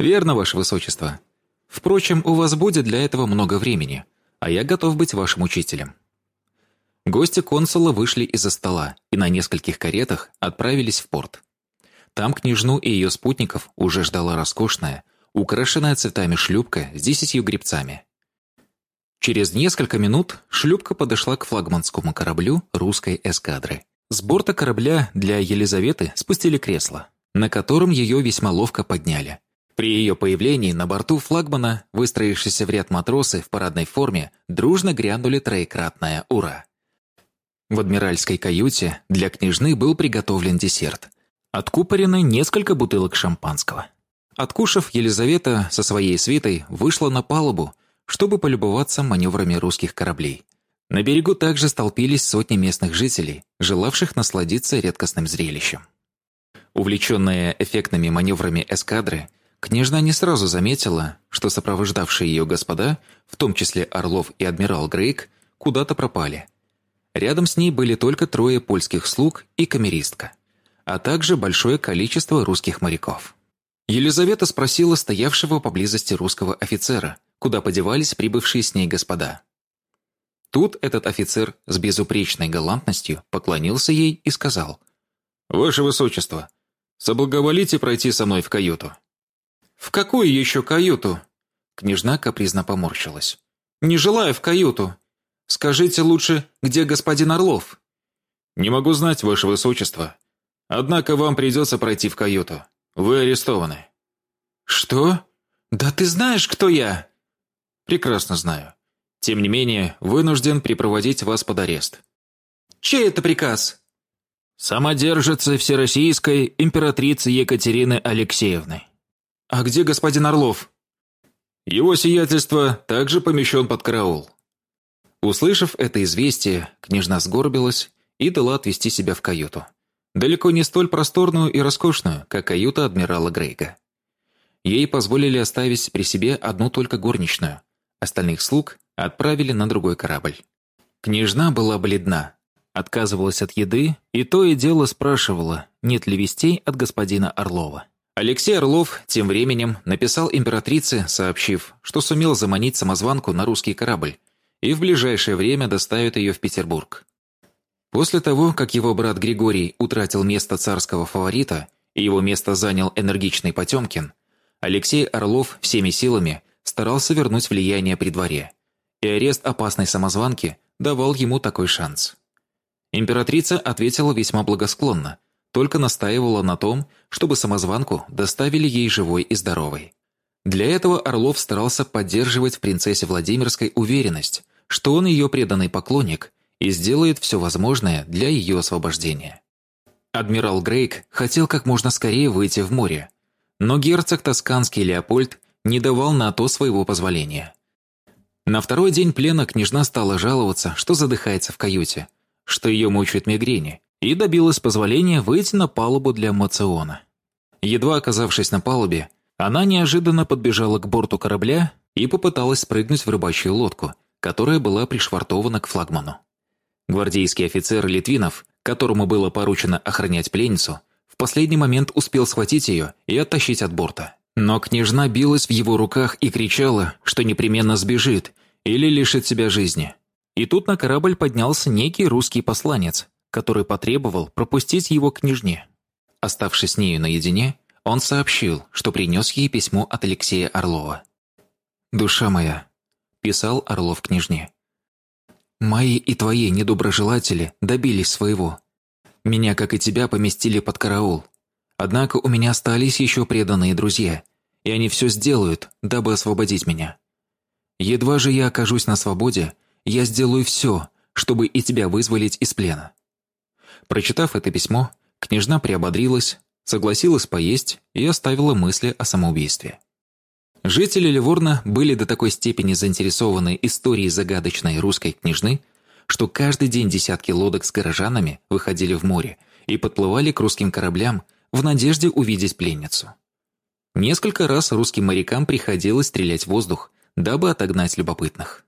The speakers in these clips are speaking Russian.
«Верно, ваше высочество. Впрочем, у вас будет для этого много времени, а я готов быть вашим учителем». Гости консула вышли из-за стола и на нескольких каретах отправились в порт. Там княжну и ее спутников уже ждала роскошная, украшенная цветами шлюпка с десятью гребцами. Через несколько минут шлюпка подошла к флагманскому кораблю русской эскадры. С борта корабля для Елизаветы спустили кресло, на котором ее весьма ловко подняли. При ее появлении на борту флагмана, выстроившиеся в ряд матросы в парадной форме, дружно грянули троекратное «Ура!». В адмиральской каюте для княжны был приготовлен десерт. Откупорены несколько бутылок шампанского. Откушав, Елизавета со своей свитой вышла на палубу, чтобы полюбоваться маневрами русских кораблей. На берегу также столпились сотни местных жителей, желавших насладиться редкостным зрелищем. Увлеченная эффектными маневрами эскадры, княжна не сразу заметила, что сопровождавшие ее господа, в том числе Орлов и адмирал Грейк, куда-то пропали. Рядом с ней были только трое польских слуг и камеристка, а также большое количество русских моряков. Елизавета спросила стоявшего поблизости русского офицера, куда подевались прибывшие с ней господа. Тут этот офицер с безупречной галантностью поклонился ей и сказал «Ваше Высочество, соблаговолите пройти со мной в каюту». «В какую еще каюту?» Княжна капризно поморщилась. «Не желаю в каюту. Скажите лучше, где господин Орлов?» «Не могу знать, Ваше Высочество. Однако вам придется пройти в каюту. Вы арестованы». «Что? Да ты знаешь, кто я?» «Прекрасно знаю. Тем не менее, вынужден припроводить вас под арест». «Чей это приказ?» «Самодержицы Всероссийской императрицы Екатерины Алексеевны». «А где господин Орлов?» «Его сиятельство также помещен под караул». Услышав это известие, княжна сгорбилась и дала отвести себя в каюту. Далеко не столь просторную и роскошную, как каюта адмирала Грейга. Ей позволили оставить при себе одну только горничную. Остальных слуг отправили на другой корабль. Княжна была бледна, отказывалась от еды и то и дело спрашивала, нет ли вестей от господина Орлова. Алексей Орлов тем временем написал императрице, сообщив, что сумел заманить самозванку на русский корабль и в ближайшее время доставит ее в Петербург. После того, как его брат Григорий утратил место царского фаворита и его место занял энергичный Потемкин, Алексей Орлов всеми силами старался вернуть влияние при дворе, и арест опасной самозванки давал ему такой шанс. Императрица ответила весьма благосклонно, только настаивала на том, чтобы самозванку доставили ей живой и здоровой. Для этого Орлов старался поддерживать в принцессе Владимирской уверенность, что он ее преданный поклонник и сделает все возможное для ее освобождения. Адмирал Грейк хотел как можно скорее выйти в море, но герцог Тосканский Леопольд не давал на то своего позволения. На второй день плена княжна стала жаловаться, что задыхается в каюте, что ее мучают мигрени, и добилась позволения выйти на палубу для мациона. Едва оказавшись на палубе, она неожиданно подбежала к борту корабля и попыталась спрыгнуть в рыбачью лодку, которая была пришвартована к флагману. Гвардейский офицер Литвинов, которому было поручено охранять пленницу, в последний момент успел схватить ее и оттащить от борта. Но княжна билась в его руках и кричала, что непременно сбежит или лишит себя жизни. И тут на корабль поднялся некий русский посланец, который потребовал пропустить его к княжне. Оставшись с нею наедине, он сообщил, что принес ей письмо от Алексея Орлова. «Душа моя», – писал Орлов княжне, Мои и твои недоброжелатели добились своего. Меня, как и тебя, поместили под караул. Однако у меня остались еще преданные друзья, и они все сделают, дабы освободить меня. Едва же я окажусь на свободе, я сделаю все, чтобы и тебя вызволить из плена». Прочитав это письмо, княжна приободрилась, согласилась поесть и оставила мысли о самоубийстве. Жители Ливорна были до такой степени заинтересованы историей загадочной русской княжны, что каждый день десятки лодок с горожанами выходили в море и подплывали к русским кораблям в надежде увидеть пленницу. Несколько раз русским морякам приходилось стрелять в воздух, дабы отогнать любопытных.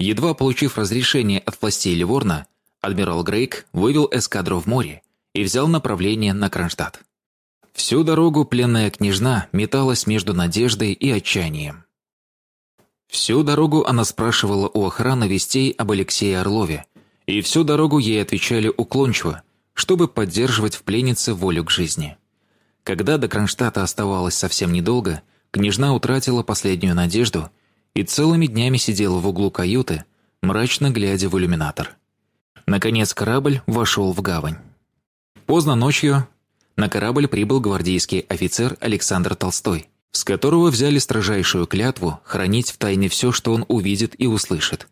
Едва получив разрешение от властей Ливорна, адмирал Грейк вывел эскадру в море и взял направление на Кронштадт. Всю дорогу пленная княжна металась между надеждой и отчаянием. Всю дорогу она спрашивала у охраны вестей об Алексее Орлове, и всю дорогу ей отвечали уклончиво, чтобы поддерживать в пленнице волю к жизни. Когда до Кронштадта оставалось совсем недолго, княжна утратила последнюю надежду и целыми днями сидела в углу каюты, мрачно глядя в иллюминатор. Наконец корабль вошел в гавань. Поздно ночью на корабль прибыл гвардейский офицер Александр Толстой, с которого взяли строжайшую клятву хранить в тайне все, что он увидит и услышит.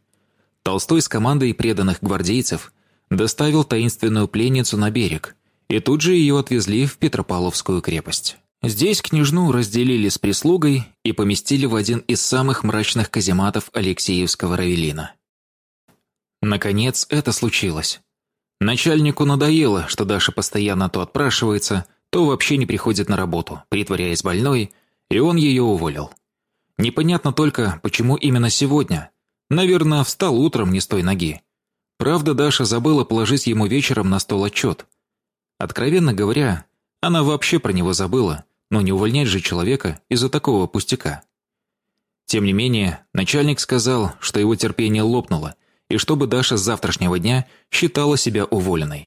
Толстой с командой преданных гвардейцев доставил таинственную пленницу на берег, и тут же ее отвезли в Петропавловскую крепость. Здесь княжну разделили с прислугой и поместили в один из самых мрачных казематов Алексеевского Равелина. Наконец это случилось. Начальнику надоело, что Даша постоянно то отпрашивается, то вообще не приходит на работу, притворяясь больной, и он ее уволил. Непонятно только, почему именно сегодня. Наверное, встал утром не с той ноги. Правда, Даша забыла положить ему вечером на стол отчет. Откровенно говоря, она вообще про него забыла, но не увольнять же человека из-за такого пустяка. Тем не менее, начальник сказал, что его терпение лопнуло, и чтобы Даша с завтрашнего дня считала себя уволенной.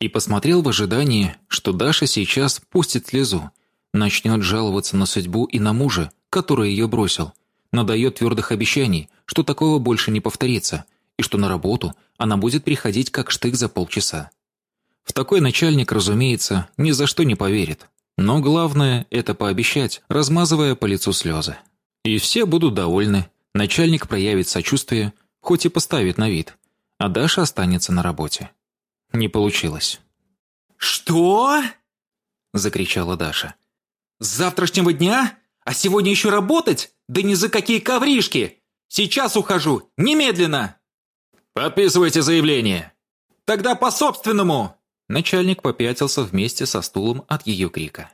И посмотрел в ожидании, что Даша сейчас пустит слезу, начнет жаловаться на судьбу и на мужа, который ее бросил, надает твердых обещаний, что такого больше не повторится, и что на работу она будет приходить как штык за полчаса. В такой начальник, разумеется, ни за что не поверит. Но главное – это пообещать, размазывая по лицу слезы. И все будут довольны, начальник проявит сочувствие, хоть и поставит на вид, а Даша останется на работе. Не получилось. «Что?» – закричала Даша. «С завтрашнего дня? А сегодня еще работать? Да ни за какие ковришки! Сейчас ухожу, немедленно!» «Подписывайте заявление!» «Тогда по собственному!» Начальник попятился вместе со стулом от ее крика.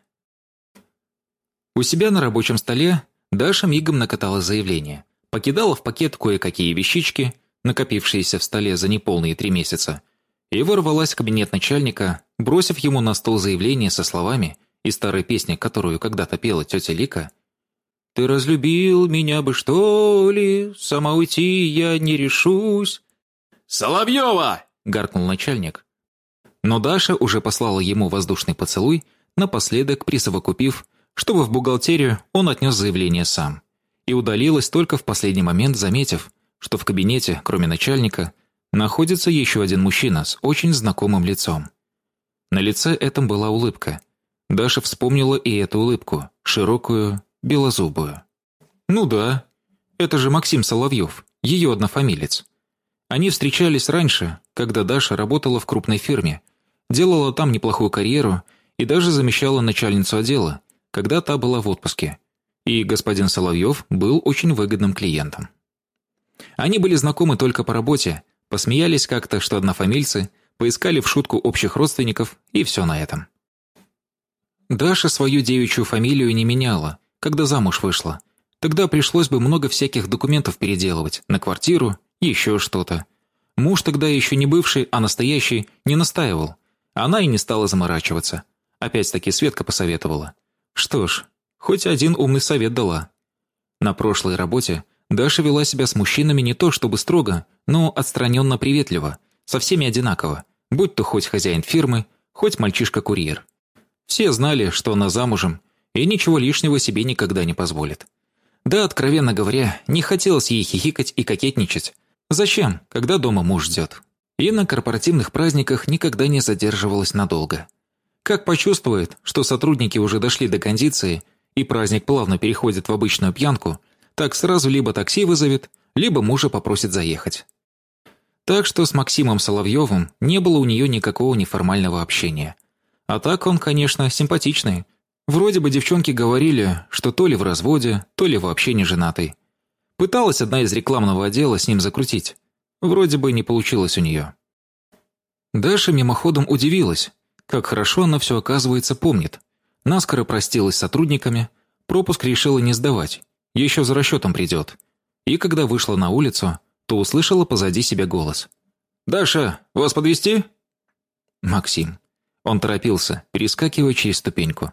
У себя на рабочем столе Даша мигом накатала заявление, покидала в пакет кое-какие вещички, накопившиеся в столе за неполные три месяца, и ворвалась в кабинет начальника, бросив ему на стол заявление со словами из старой песни, которую когда-то пела тетя Лика «Ты разлюбил меня бы, что ли? Сама уйти я не решусь». «Соловьева!» – гаркнул начальник. Но Даша уже послала ему воздушный поцелуй, напоследок присовокупив, чтобы в бухгалтерию он отнес заявление сам и удалилась только в последний момент, заметив, что в кабинете, кроме начальника, находится еще один мужчина с очень знакомым лицом. На лице этом была улыбка. Даша вспомнила и эту улыбку, широкую, белозубую. «Ну да, это же Максим Соловьев, ее однофамилец. Они встречались раньше, когда Даша работала в крупной фирме, делала там неплохую карьеру и даже замещала начальницу отдела, когда та была в отпуске и господин Соловьев был очень выгодным клиентом. Они были знакомы только по работе, посмеялись как-то, что однофамильцы, поискали в шутку общих родственников, и все на этом. Даша свою девичью фамилию не меняла, когда замуж вышла. Тогда пришлось бы много всяких документов переделывать, на квартиру, еще что-то. Муж тогда еще не бывший, а настоящий, не настаивал. Она и не стала заморачиваться. Опять-таки Светка посоветовала. Что ж, Хоть один умный совет дала. На прошлой работе Даша вела себя с мужчинами не то чтобы строго, но отстраненно приветливо, со всеми одинаково, будь то хоть хозяин фирмы, хоть мальчишка-курьер. Все знали, что она замужем, и ничего лишнего себе никогда не позволит. Да, откровенно говоря, не хотелось ей хихикать и кокетничать. Зачем, когда дома муж ждет? И на корпоративных праздниках никогда не задерживалась надолго. Как почувствует, что сотрудники уже дошли до кондиции – и праздник плавно переходит в обычную пьянку, так сразу либо такси вызовет, либо мужа попросит заехать. Так что с Максимом Соловьевым не было у нее никакого неформального общения. А так он, конечно, симпатичный. Вроде бы девчонки говорили, что то ли в разводе, то ли вообще не женатый. Пыталась одна из рекламного отдела с ним закрутить. Вроде бы не получилось у нее. Даша мимоходом удивилась, как хорошо она все, оказывается, помнит. Наскоро простилась с сотрудниками, пропуск решила не сдавать, еще за расчетом придет. И когда вышла на улицу, то услышала позади себя голос. «Даша, вас подвести? Максим. Он торопился, перескакивая через ступеньку.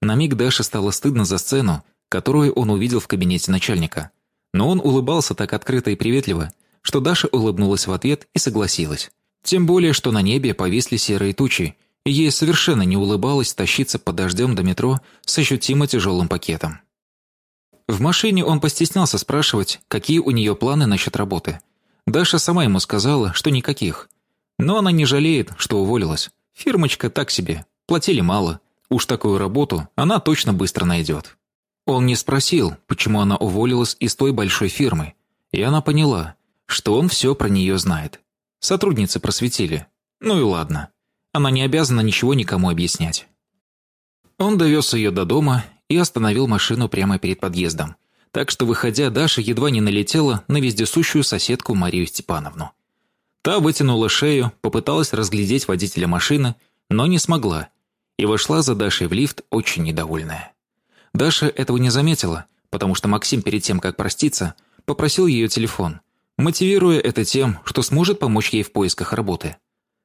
На миг Даше стало стыдно за сцену, которую он увидел в кабинете начальника. Но он улыбался так открыто и приветливо, что Даша улыбнулась в ответ и согласилась. Тем более, что на небе повисли серые тучи, ей совершенно не улыбалось тащиться под дождем до метро с ощутимо тяжелым пакетом. В машине он постеснялся спрашивать, какие у нее планы насчет работы. Даша сама ему сказала, что никаких. Но она не жалеет, что уволилась. Фирмочка так себе, платили мало. Уж такую работу она точно быстро найдет. Он не спросил, почему она уволилась из той большой фирмы. И она поняла, что он все про нее знает. Сотрудницы просветили. Ну и ладно. Она не обязана ничего никому объяснять. Он довез ее до дома и остановил машину прямо перед подъездом. Так что, выходя, Даша едва не налетела на вездесущую соседку Марию Степановну. Та вытянула шею, попыталась разглядеть водителя машины, но не смогла, и вошла за Дашей в лифт очень недовольная. Даша этого не заметила, потому что Максим перед тем, как проститься, попросил ее телефон, мотивируя это тем, что сможет помочь ей в поисках работы.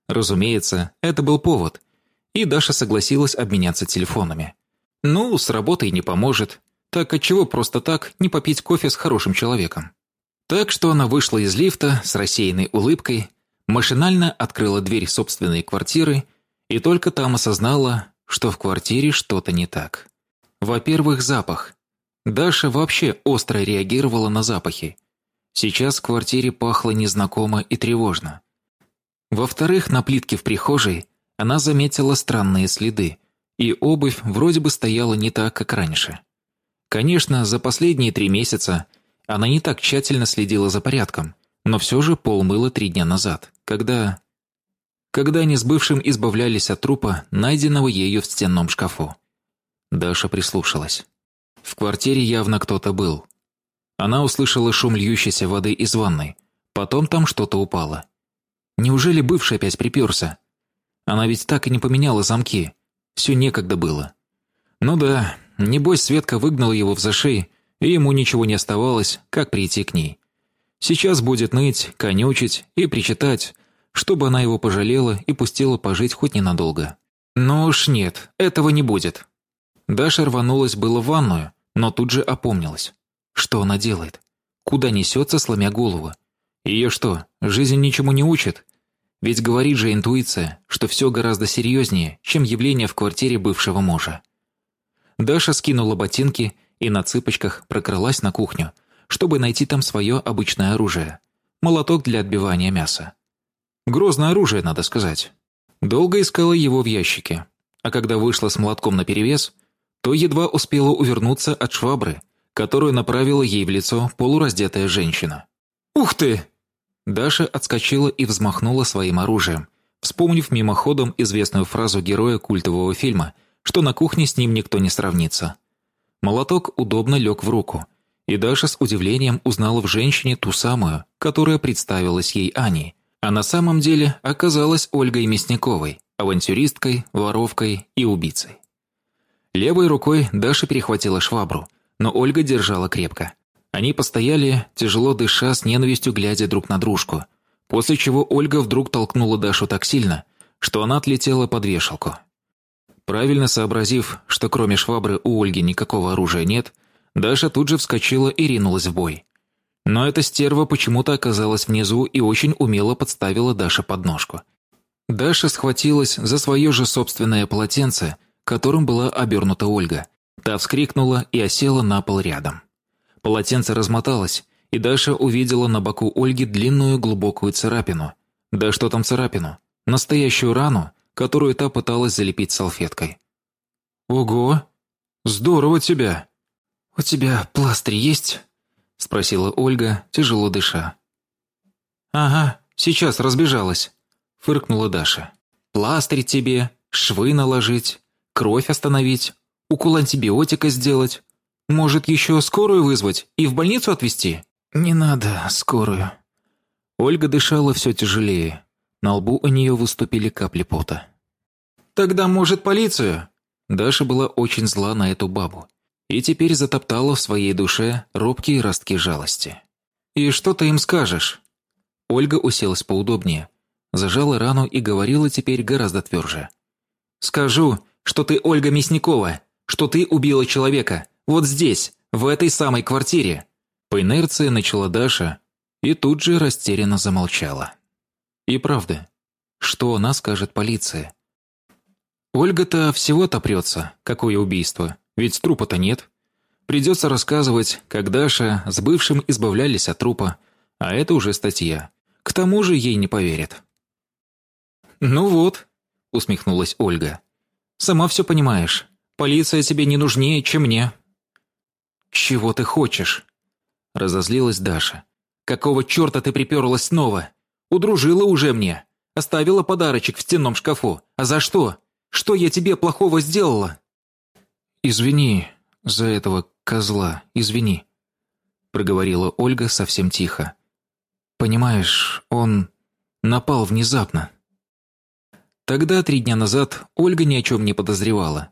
Разумеется, это был повод, и Даша согласилась обменяться телефонами. Ну, с работой не поможет, так отчего просто так не попить кофе с хорошим человеком? Так что она вышла из лифта с рассеянной улыбкой, машинально открыла дверь собственной квартиры и только там осознала, что в квартире что-то не так. Во-первых, запах. Даша вообще остро реагировала на запахи. Сейчас в квартире пахло незнакомо и тревожно. Во-вторых, на плитке в прихожей она заметила странные следы, и обувь вроде бы стояла не так, как раньше. Конечно, за последние три месяца она не так тщательно следила за порядком, но все же пол мыла три дня назад, когда... Когда они с бывшим избавлялись от трупа, найденного ею в стенном шкафу. Даша прислушалась. В квартире явно кто-то был. Она услышала шум льющейся воды из ванной. Потом там что-то упало. Неужели бывший опять приперся? Она ведь так и не поменяла замки. Все некогда было. Ну да, небось Светка выгнала его в зашей, и ему ничего не оставалось, как прийти к ней. Сейчас будет ныть, конючить и причитать, чтобы она его пожалела и пустила пожить хоть ненадолго. Но уж нет, этого не будет. Даша рванулась было в ванную, но тут же опомнилась. Что она делает? Куда несется, сломя голову? Ее что, жизнь ничему не учит? Ведь говорит же интуиция, что все гораздо серьезнее, чем явление в квартире бывшего мужа. Даша скинула ботинки и на цыпочках прокралась на кухню, чтобы найти там свое обычное оружие – молоток для отбивания мяса. Грозное оружие, надо сказать. Долго искала его в ящике, а когда вышла с молотком наперевес – то едва успела увернуться от швабры, которую направила ей в лицо полураздетая женщина. «Ух ты!» Даша отскочила и взмахнула своим оружием, вспомнив мимоходом известную фразу героя культового фильма, что на кухне с ним никто не сравнится. Молоток удобно лег в руку, и Даша с удивлением узнала в женщине ту самую, которая представилась ей Аней, а на самом деле оказалась Ольгой Мясниковой, авантюристкой, воровкой и убийцей. Левой рукой Даша перехватила швабру, но Ольга держала крепко. Они постояли, тяжело дыша, с ненавистью глядя друг на дружку. После чего Ольга вдруг толкнула Дашу так сильно, что она отлетела под вешалку. Правильно сообразив, что кроме швабры у Ольги никакого оружия нет, Даша тут же вскочила и ринулась в бой. Но эта стерва почему-то оказалась внизу и очень умело подставила Даше подножку. Даша схватилась за свое же собственное полотенце которым была обернута Ольга. Та вскрикнула и осела на пол рядом. Полотенце размоталось, и Даша увидела на боку Ольги длинную глубокую царапину. Да что там царапину? Настоящую рану, которую та пыталась залепить салфеткой. «Ого! Здорово тебя!» «У тебя пластырь есть?» – спросила Ольга, тяжело дыша. «Ага, сейчас разбежалась», – фыркнула Даша. «Пластырь тебе, швы наложить, кровь остановить, укол антибиотика сделать. Может, еще скорую вызвать и в больницу отвезти?» «Не надо скорую». Ольга дышала все тяжелее. На лбу у нее выступили капли пота. «Тогда, может, полицию?» Даша была очень зла на эту бабу и теперь затоптала в своей душе робкие ростки жалости. «И что ты им скажешь?» Ольга уселась поудобнее, зажала рану и говорила теперь гораздо тверже. «Скажу, что ты Ольга Мясникова, что ты убила человека. Вот здесь, в этой самой квартире». По инерции начала Даша и тут же растерянно замолчала. И правда, что она скажет полиции? Ольга-то всего-то прется, какое убийство, ведь трупа-то нет. Придется рассказывать, как Даша с бывшим избавлялись от трупа, а это уже статья. К тому же ей не поверят. «Ну вот», — усмехнулась Ольга. «Сама все понимаешь. Полиция тебе не нужнее, чем мне». «Чего ты хочешь?» — разозлилась Даша. «Какого черта ты приперлась снова? Удружила уже мне. Оставила подарочек в стенном шкафу. А за что? Что я тебе плохого сделала?» «Извини за этого козла, извини», — проговорила Ольга совсем тихо. «Понимаешь, он напал внезапно». Тогда, три дня назад, Ольга ни о чем не подозревала.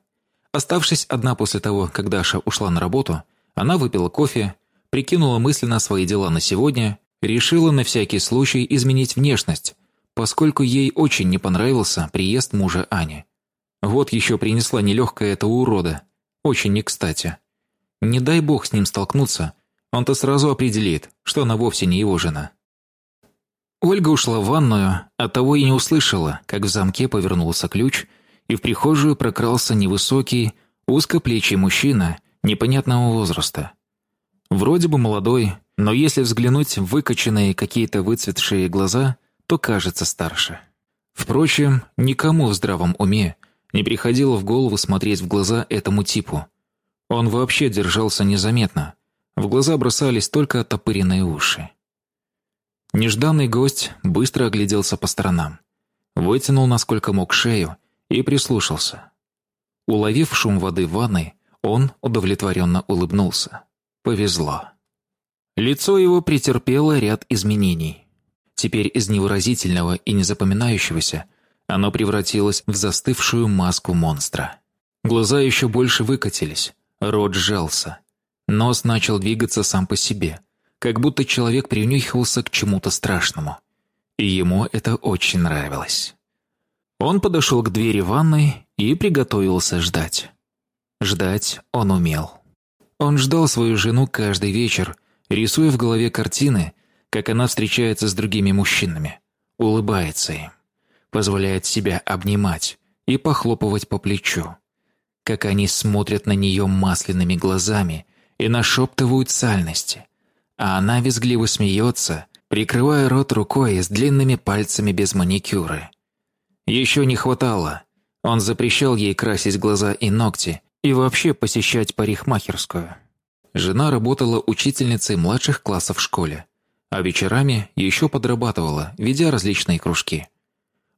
Оставшись одна после того, как Даша ушла на работу, она выпила кофе, прикинула мысленно свои дела на сегодня, решила на всякий случай изменить внешность, поскольку ей очень не понравился приезд мужа Ани. Вот еще принесла нелегкая эта урода. Очень не кстати. Не дай бог с ним столкнуться, он-то сразу определит, что она вовсе не его жена. Ольга ушла в ванную, оттого и не услышала, как в замке повернулся ключ, и в прихожую прокрался невысокий, узкоплечий мужчина непонятного возраста. Вроде бы молодой, но если взглянуть в выкоченные какие-то выцветшие глаза, то кажется старше. Впрочем, никому в здравом уме не приходило в голову смотреть в глаза этому типу. Он вообще держался незаметно. В глаза бросались только оттопыренные уши. Нежданный гость быстро огляделся по сторонам, вытянул насколько мог шею и прислушался. Уловив шум воды в ванной, он удовлетворенно улыбнулся. Повезло. Лицо его претерпело ряд изменений. Теперь из невыразительного и незапоминающегося оно превратилось в застывшую маску монстра. Глаза еще больше выкатились, рот сжался. Нос начал двигаться сам по себе – как будто человек принюхивался к чему-то страшному. И ему это очень нравилось. Он подошел к двери ванной и приготовился ждать. Ждать он умел. Он ждал свою жену каждый вечер, рисуя в голове картины, как она встречается с другими мужчинами, улыбается им, позволяет себя обнимать и похлопывать по плечу, как они смотрят на нее масляными глазами и нашептывают сальности, а она визгливо смеется, прикрывая рот рукой с длинными пальцами без маникюры. Еще не хватало. Он запрещал ей красить глаза и ногти и вообще посещать парикмахерскую. Жена работала учительницей младших классов в школе, а вечерами еще подрабатывала, ведя различные кружки.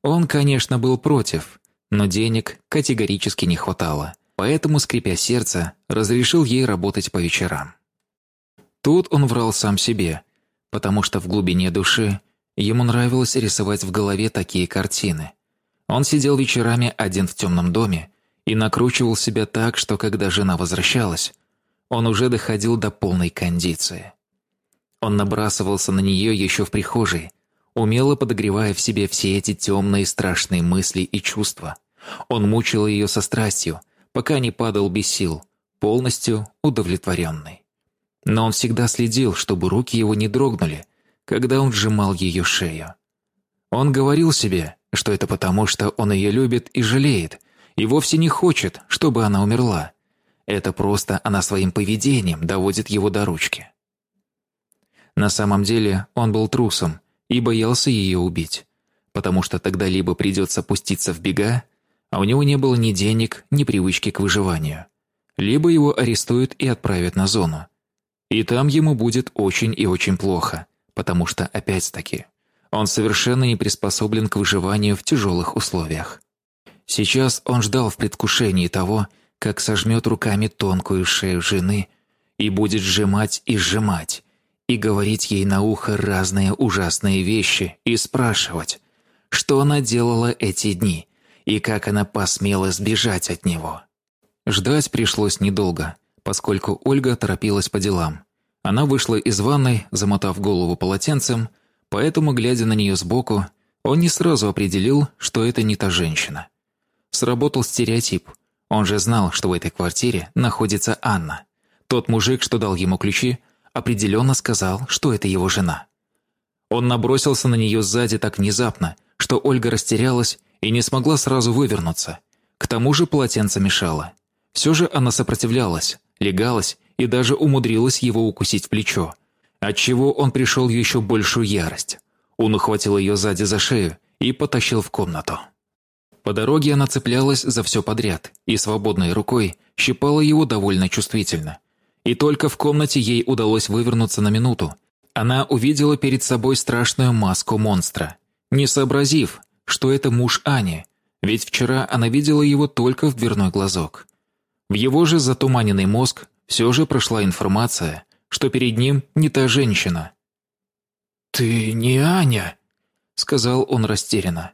Он, конечно, был против, но денег категорически не хватало, поэтому, скрипя сердце, разрешил ей работать по вечерам. Тут он врал сам себе, потому что в глубине души ему нравилось рисовать в голове такие картины. Он сидел вечерами один в темном доме и накручивал себя так, что когда жена возвращалась, он уже доходил до полной кондиции. Он набрасывался на нее еще в прихожей, умело подогревая в себе все эти темные страшные мысли и чувства. Он мучил ее со страстью, пока не падал без сил, полностью удовлетворенный. Но он всегда следил, чтобы руки его не дрогнули, когда он сжимал ее шею. Он говорил себе, что это потому, что он ее любит и жалеет, и вовсе не хочет, чтобы она умерла. Это просто она своим поведением доводит его до ручки. На самом деле он был трусом и боялся ее убить, потому что тогда либо придется пуститься в бега, а у него не было ни денег, ни привычки к выживанию, либо его арестуют и отправят на зону, и там ему будет очень и очень плохо, потому что, опять-таки, он совершенно не приспособлен к выживанию в тяжелых условиях. Сейчас он ждал в предвкушении того, как сожмет руками тонкую шею жены и будет сжимать и сжимать, и говорить ей на ухо разные ужасные вещи и спрашивать, что она делала эти дни и как она посмела сбежать от него. Ждать пришлось недолго поскольку Ольга торопилась по делам. Она вышла из ванной, замотав голову полотенцем, поэтому, глядя на нее сбоку, он не сразу определил, что это не та женщина. Сработал стереотип. Он же знал, что в этой квартире находится Анна. Тот мужик, что дал ему ключи, определенно сказал, что это его жена. Он набросился на нее сзади так внезапно, что Ольга растерялась и не смогла сразу вывернуться. К тому же полотенце мешало. Все же она сопротивлялась, легалась и даже умудрилась его укусить в плечо, отчего он пришел в еще большую ярость. Он ухватил ее сзади за шею и потащил в комнату. По дороге она цеплялась за все подряд и свободной рукой щипала его довольно чувствительно. И только в комнате ей удалось вывернуться на минуту. Она увидела перед собой страшную маску монстра, не сообразив, что это муж Ани, ведь вчера она видела его только в дверной глазок. В его же затуманенный мозг все же прошла информация, что перед ним не та женщина. «Ты не Аня», — сказал он растерянно.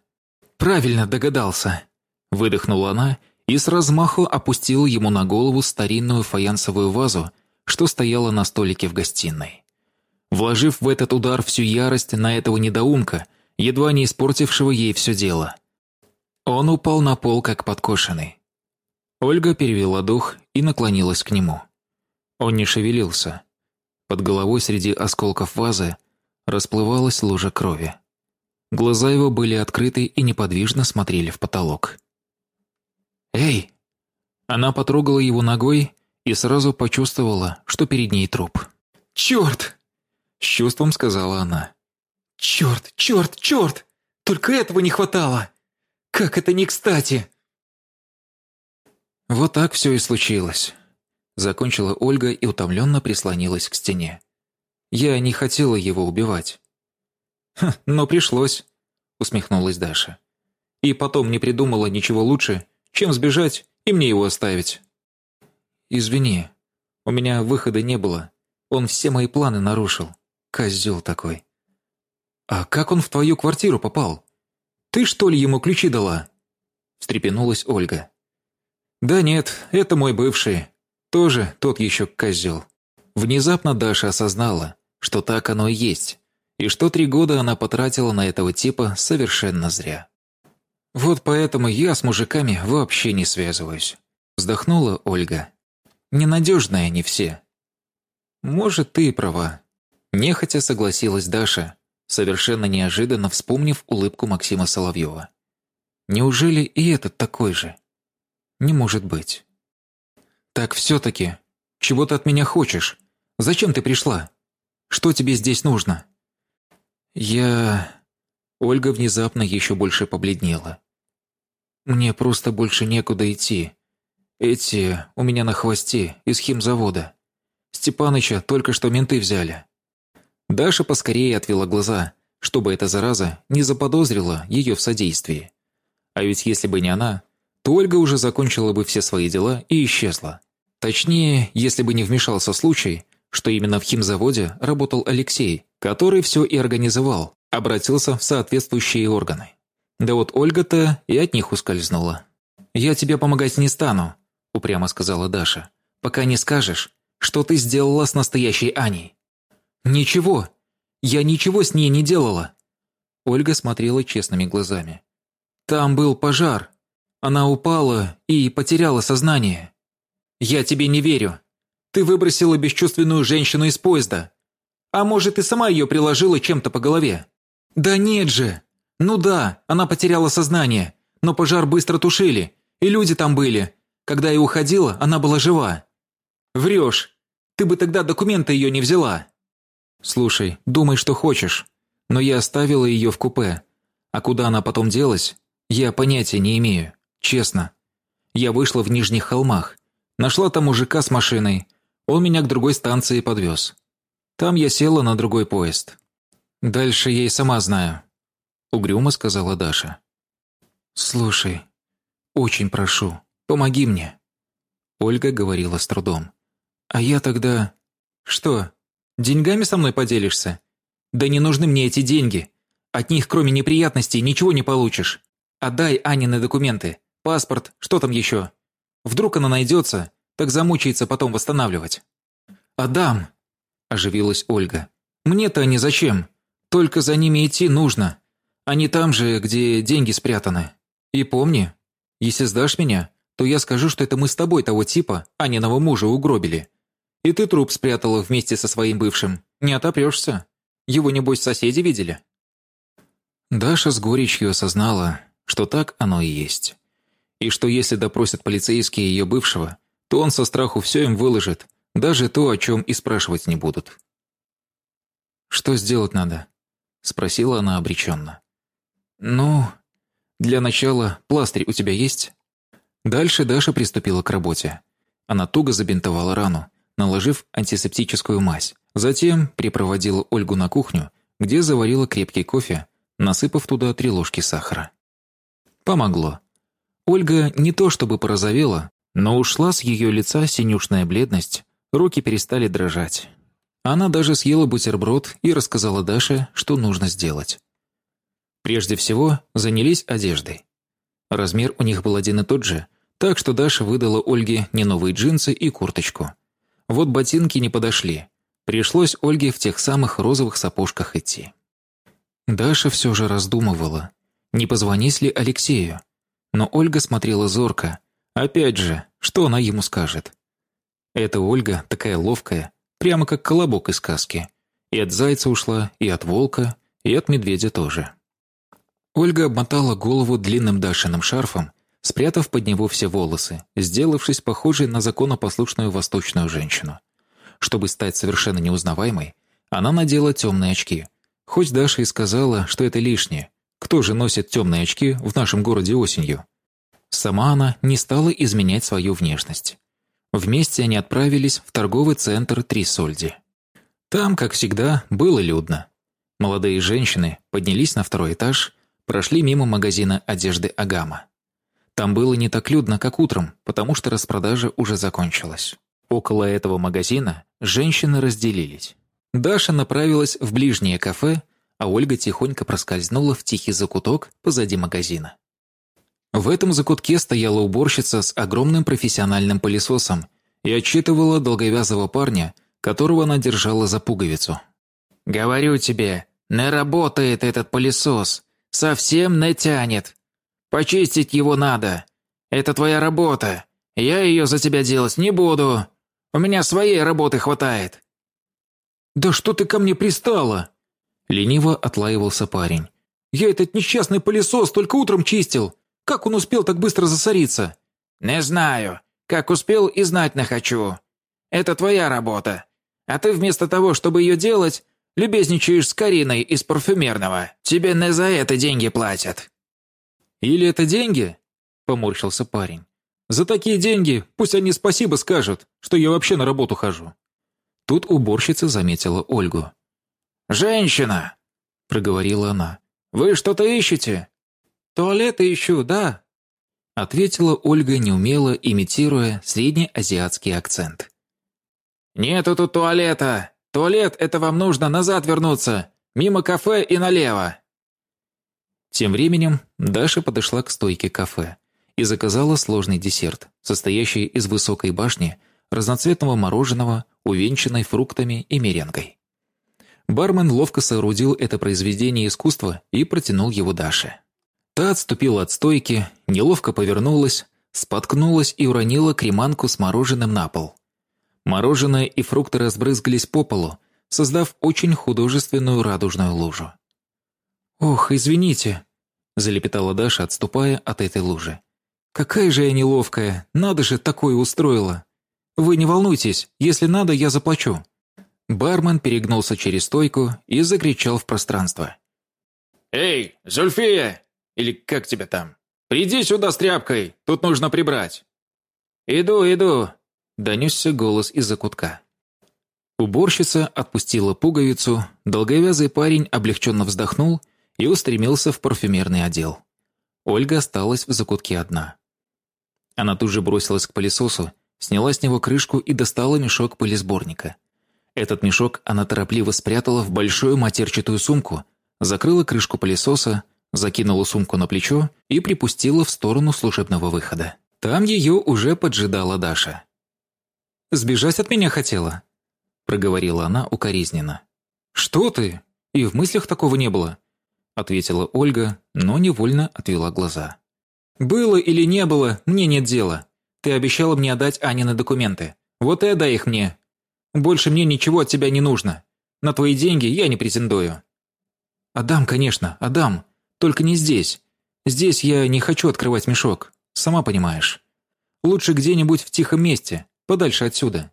«Правильно догадался», — выдохнула она и с размаху опустила ему на голову старинную фаянсовую вазу, что стояла на столике в гостиной. Вложив в этот удар всю ярость на этого недоумка, едва не испортившего ей все дело. Он упал на пол, как подкошенный. Ольга перевела дух и наклонилась к нему. Он не шевелился. Под головой среди осколков вазы расплывалась лужа крови. Глаза его были открыты и неподвижно смотрели в потолок. «Эй!» Она потрогала его ногой и сразу почувствовала, что перед ней труп. «Черт!» С чувством сказала она. «Черт, черт, черт! Только этого не хватало! Как это не кстати!» Вот так все и случилось. Закончила Ольга и утомленно прислонилась к стене. Я не хотела его убивать. «Хм, «Но пришлось», — усмехнулась Даша. «И потом не придумала ничего лучше, чем сбежать и мне его оставить». «Извини, у меня выхода не было. Он все мои планы нарушил. Козел такой». «А как он в твою квартиру попал? Ты что ли ему ключи дала?» Встрепенулась Ольга. «Да нет, это мой бывший. Тоже тот еще козел». Внезапно Даша осознала, что так оно и есть, и что три года она потратила на этого типа совершенно зря. «Вот поэтому я с мужиками вообще не связываюсь», – вздохнула Ольга. «Ненадежные они все». «Может, ты и права», – нехотя согласилась Даша, совершенно неожиданно вспомнив улыбку Максима Соловьева. «Неужели и этот такой же?» Не может быть. Так все-таки, чего ты от меня хочешь? Зачем ты пришла? Что тебе здесь нужно? Я... Ольга внезапно еще больше побледнела. Мне просто больше некуда идти. Эти у меня на хвосте, из химзавода. Степаныча только что менты взяли. Даша поскорее отвела глаза, чтобы эта зараза не заподозрила ее в содействии. А ведь если бы не она, то Ольга уже закончила бы все свои дела и исчезла. Точнее, если бы не вмешался случай, что именно в химзаводе работал Алексей, который все и организовал, обратился в соответствующие органы. Да вот Ольга-то и от них ускользнула. «Я тебе помогать не стану», – упрямо сказала Даша, «пока не скажешь, что ты сделала с настоящей Аней». «Ничего, я ничего с ней не делала». Ольга смотрела честными глазами. «Там был пожар, она упала и потеряла сознание. Я тебе не верю. Ты выбросила бесчувственную женщину из поезда. А может, и сама ее приложила чем-то по голове? Да нет же. Ну да, она потеряла сознание, но пожар быстро тушили, и люди там были. Когда я уходила, она была жива. Врешь. Ты бы тогда документы ее не взяла. Слушай, думай, что хочешь. Но я оставила ее в купе. А куда она потом делась, я понятия не имею. Честно. Я вышла в Нижних холмах. Нашла там мужика с машиной. Он меня к другой станции подвез. Там я села на другой поезд. Дальше и сама знаю. Угрюмо сказала Даша. «Слушай, очень прошу, помоги мне». Ольга говорила с трудом. «А я тогда...» «Что, деньгами со мной поделишься?» «Да не нужны мне эти деньги. От них, кроме неприятностей, ничего не получишь. Отдай Анины документы. Паспорт, что там еще? Вдруг она найдется, так замучается потом восстанавливать. «Адам!» – оживилась Ольга. «Мне-то они зачем? Только за ними идти нужно. Они там же, где деньги спрятаны. И помни, если сдашь меня, то я скажу, что это мы с тобой того типа, Аниного мужа, угробили. И ты труп спрятала вместе со своим бывшим. Не отопрешься. Его, небось, соседи видели?» Даша с горечью осознала, что так оно и есть. И что если допросят полицейские ее бывшего, то он со страху все им выложит, даже то, о чем и спрашивать не будут. «Что сделать надо?» — спросила она обреченно. «Ну, для начала пластырь у тебя есть?» Дальше Даша приступила к работе. Она туго забинтовала рану, наложив антисептическую мазь. Затем припроводила Ольгу на кухню, где заварила крепкий кофе, насыпав туда три ложки сахара. Помогло. Ольга не то чтобы порозовела, но ушла с ее лица синюшная бледность, руки перестали дрожать. Она даже съела бутерброд и рассказала Даше, что нужно сделать. Прежде всего, занялись одеждой. Размер у них был один и тот же, так что Даша выдала Ольге не новые джинсы и курточку. Вот ботинки не подошли. Пришлось Ольге в тех самых розовых сапожках идти. Даша все же раздумывала, не позвонить ли Алексею. Но Ольга смотрела зорко. Опять же, что она ему скажет? Эта Ольга такая ловкая, прямо как колобок из сказки. И от зайца ушла, и от волка, и от медведя тоже. Ольга обмотала голову длинным Дашиным шарфом, спрятав под него все волосы, сделавшись похожей на законопослушную восточную женщину. Чтобы стать совершенно неузнаваемой, она надела темные очки. Хоть Даша и сказала, что это лишнее. Кто же носит темные очки в нашем городе осенью? Сама она не стала изменять свою внешность. Вместе они отправились в торговый центр Трисольди. Там, как всегда, было людно. Молодые женщины поднялись на второй этаж, прошли мимо магазина одежды Агама. Там было не так людно, как утром, потому что распродажа уже закончилась. Около этого магазина женщины разделились. Даша направилась в ближнее кафе, а Ольга тихонько проскользнула в тихий закуток позади магазина. В этом закутке стояла уборщица с огромным профессиональным пылесосом и отчитывала долговязого парня, которого она держала за пуговицу. «Говорю тебе, не работает этот пылесос. Совсем не тянет. Почистить его надо. Это твоя работа. Я ее за тебя делать не буду. У меня своей работы хватает». «Да что ты ко мне пристала?» Лениво отлаивался парень. «Я этот несчастный пылесос только утром чистил. Как он успел так быстро засориться?» «Не знаю. Как успел и знать не хочу. Это твоя работа. А ты вместо того, чтобы ее делать, любезничаешь с Кариной из парфюмерного. Тебе не за это деньги платят». «Или это деньги?» – поморщился парень. «За такие деньги пусть они спасибо скажут, что я вообще на работу хожу». Тут уборщица заметила Ольгу. «Женщина!» – проговорила она. «Вы что-то ищете?» «Туалеты ищу, да», — ответила Ольга, неумело имитируя среднеазиатский акцент. «Нету тут туалета. Туалет — это вам нужно назад вернуться. Мимо кафе и налево». Тем временем Даша подошла к стойке кафе и заказала сложный десерт, состоящий из высокой башни, разноцветного мороженого, увенчанной фруктами и меренгой. Бармен ловко соорудил это произведение искусства и протянул его Даше. Та отступила от стойки, неловко повернулась, споткнулась и уронила креманку с мороженым на пол. Мороженое и фрукты разбрызгались по полу, создав очень художественную радужную лужу. «Ох, извините», – залепетала Даша, отступая от этой лужи. «Какая же я неловкая, надо же, такое устроила. Вы не волнуйтесь, если надо, я заплачу». Бармен перегнулся через стойку и закричал в пространство. «Эй, Зульфия, или как тебя там? Приди сюда с тряпкой, тут нужно прибрать». «Иду, иду», – донесся голос из-за кутка. Уборщица отпустила пуговицу, долговязый парень облегченно вздохнул и устремился в парфюмерный отдел. Ольга осталась в закутке одна. Она тут же бросилась к пылесосу, сняла с него крышку и достала мешок пылесборника. Этот мешок она торопливо спрятала в большую матерчатую сумку, закрыла крышку пылесоса, закинула сумку на плечо и припустила в сторону служебного выхода. Там ее уже поджидала Даша. «Сбежать от меня хотела?» – проговорила она укоризненно. «Что ты? И в мыслях такого не было», – ответила Ольга, но невольно отвела глаза. «Было или не было, мне нет дела. Ты обещала мне отдать Анины документы. Вот и отдай их мне. Больше мне ничего от тебя не нужно. На твои деньги я не претендую». «Отдам, конечно, отдам. Только не здесь. Здесь я не хочу открывать мешок. Сама понимаешь. Лучше где-нибудь в тихом месте, подальше отсюда».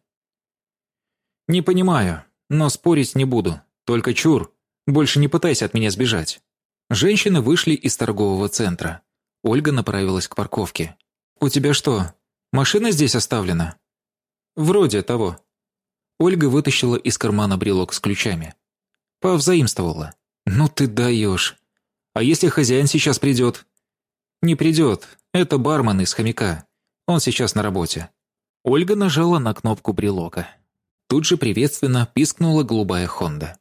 «Не понимаю, но спорить не буду. Только чур, больше не пытайся от меня сбежать». Женщины вышли из торгового центра. Ольга направилась к парковке. «У тебя что, машина здесь оставлена?» «Вроде того». Ольга вытащила из кармана брелок с ключами. Повзаимствовала. «Ну ты даешь. А если хозяин сейчас придет?» «Не придет. Это бармен из хомяка. Он сейчас на работе». Ольга нажала на кнопку брелока. Тут же приветственно пискнула голубая Хонда.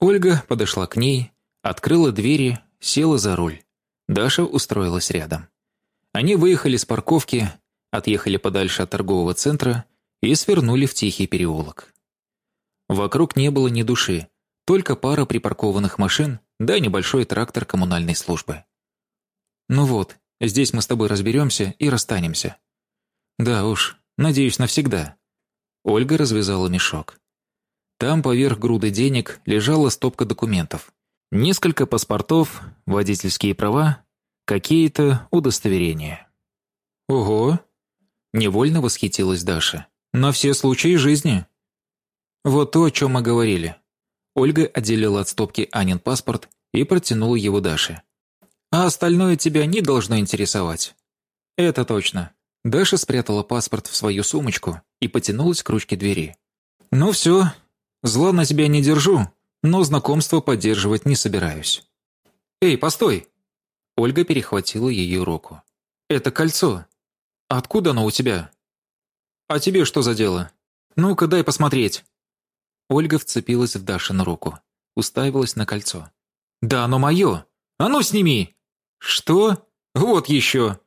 Ольга подошла к ней, открыла двери, села за руль. Даша устроилась рядом. Они выехали с парковки, отъехали подальше от торгового центра и свернули в тихий переулок. Вокруг не было ни души, только пара припаркованных машин да небольшой трактор коммунальной службы. «Ну вот, здесь мы с тобой разберемся и расстанемся». «Да уж, надеюсь, навсегда», Ольга развязала мешок. Там поверх груды денег лежала стопка документов. Несколько паспортов, водительские права, какие-то удостоверения. «Ого!» – невольно восхитилась Даша. «На все случаи жизни!» «Вот то, о чем мы говорили». Ольга отделила от стопки Анин паспорт и протянула его Даше. «А остальное тебя не должно интересовать». «Это точно». Даша спрятала паспорт в свою сумочку и потянулась к ручке двери. «Ну все, зла на тебя не держу, но знакомство поддерживать не собираюсь». «Эй, постой!» Ольга перехватила ее руку. «Это кольцо. Откуда оно у тебя?» «А тебе что за дело? Ну-ка, дай посмотреть». Ольга вцепилась в Дашину руку, уставилась на кольцо. «Да оно мое! А ну, сними!» «Что? Вот еще!»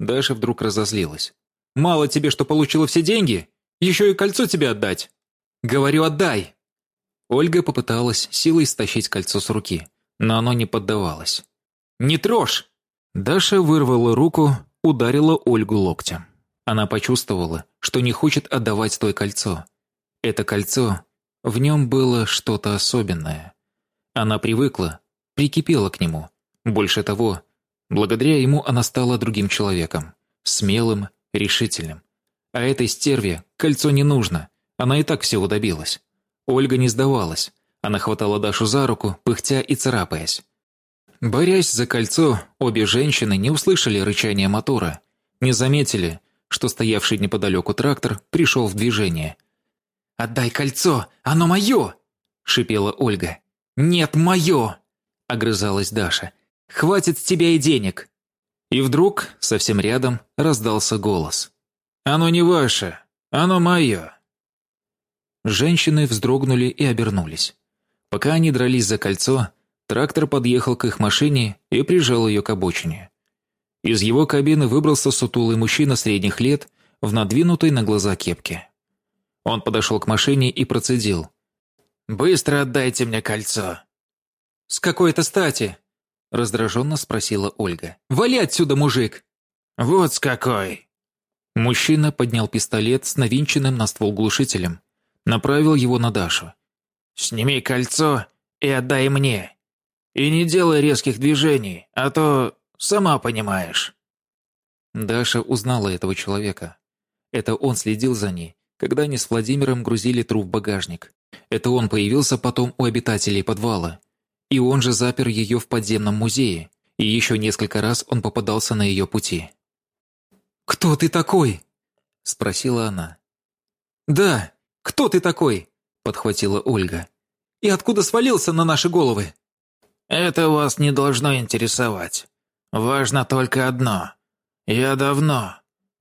Даша вдруг разозлилась. «Мало тебе, что получила все деньги? Еще и кольцо тебе отдать!» «Говорю, отдай!» Ольга попыталась силой стащить кольцо с руки, но оно не поддавалось. «Не трожь!» Даша вырвала руку, ударила Ольгу локтем. Она почувствовала, что не хочет отдавать то кольцо. Это кольцо, в нем было что-то особенное. Она привыкла, прикипела к нему. Больше того, благодаря ему она стала другим человеком. Смелым, решительным. А этой стерве кольцо не нужно. Она и так всего добилась. Ольга не сдавалась. Она хватала Дашу за руку, пыхтя и царапаясь. Борясь за кольцо, обе женщины не услышали рычания мотора, не заметили, что стоявший неподалеку трактор пришел в движение. «Отдай кольцо, оно мое!» – шипела Ольга. «Нет, мое!» – огрызалась Даша. «Хватит с тебя и денег!» И вдруг, совсем рядом, раздался голос. «Оно не ваше, оно мое!» Женщины вздрогнули и обернулись. Пока они дрались за кольцо, трактор подъехал к их машине и прижал ее к обочине. Из его кабины выбрался сутулый мужчина средних лет в надвинутой на глаза кепке. Он подошел к машине и процедил. «Быстро отдайте мне кольцо!» «С какой-то стати?» раздраженно спросила Ольга. «Вали отсюда, мужик!» «Вот с какой!» Мужчина поднял пистолет с навинченным на ствол глушителем направил его на Дашу. «Сними кольцо и отдай мне. И не делай резких движений, а то сама понимаешь». Даша узнала этого человека. Это он следил за ней, когда они с Владимиром грузили труп в багажник. Это он появился потом у обитателей подвала. И он же запер ее в подземном музее. И еще несколько раз он попадался на ее пути. «Кто ты такой?» – спросила она. «Да, «Кто ты такой?» – подхватила Ольга. «И откуда свалился на наши головы?» «Это вас не должно интересовать. Важно только одно. Я давно,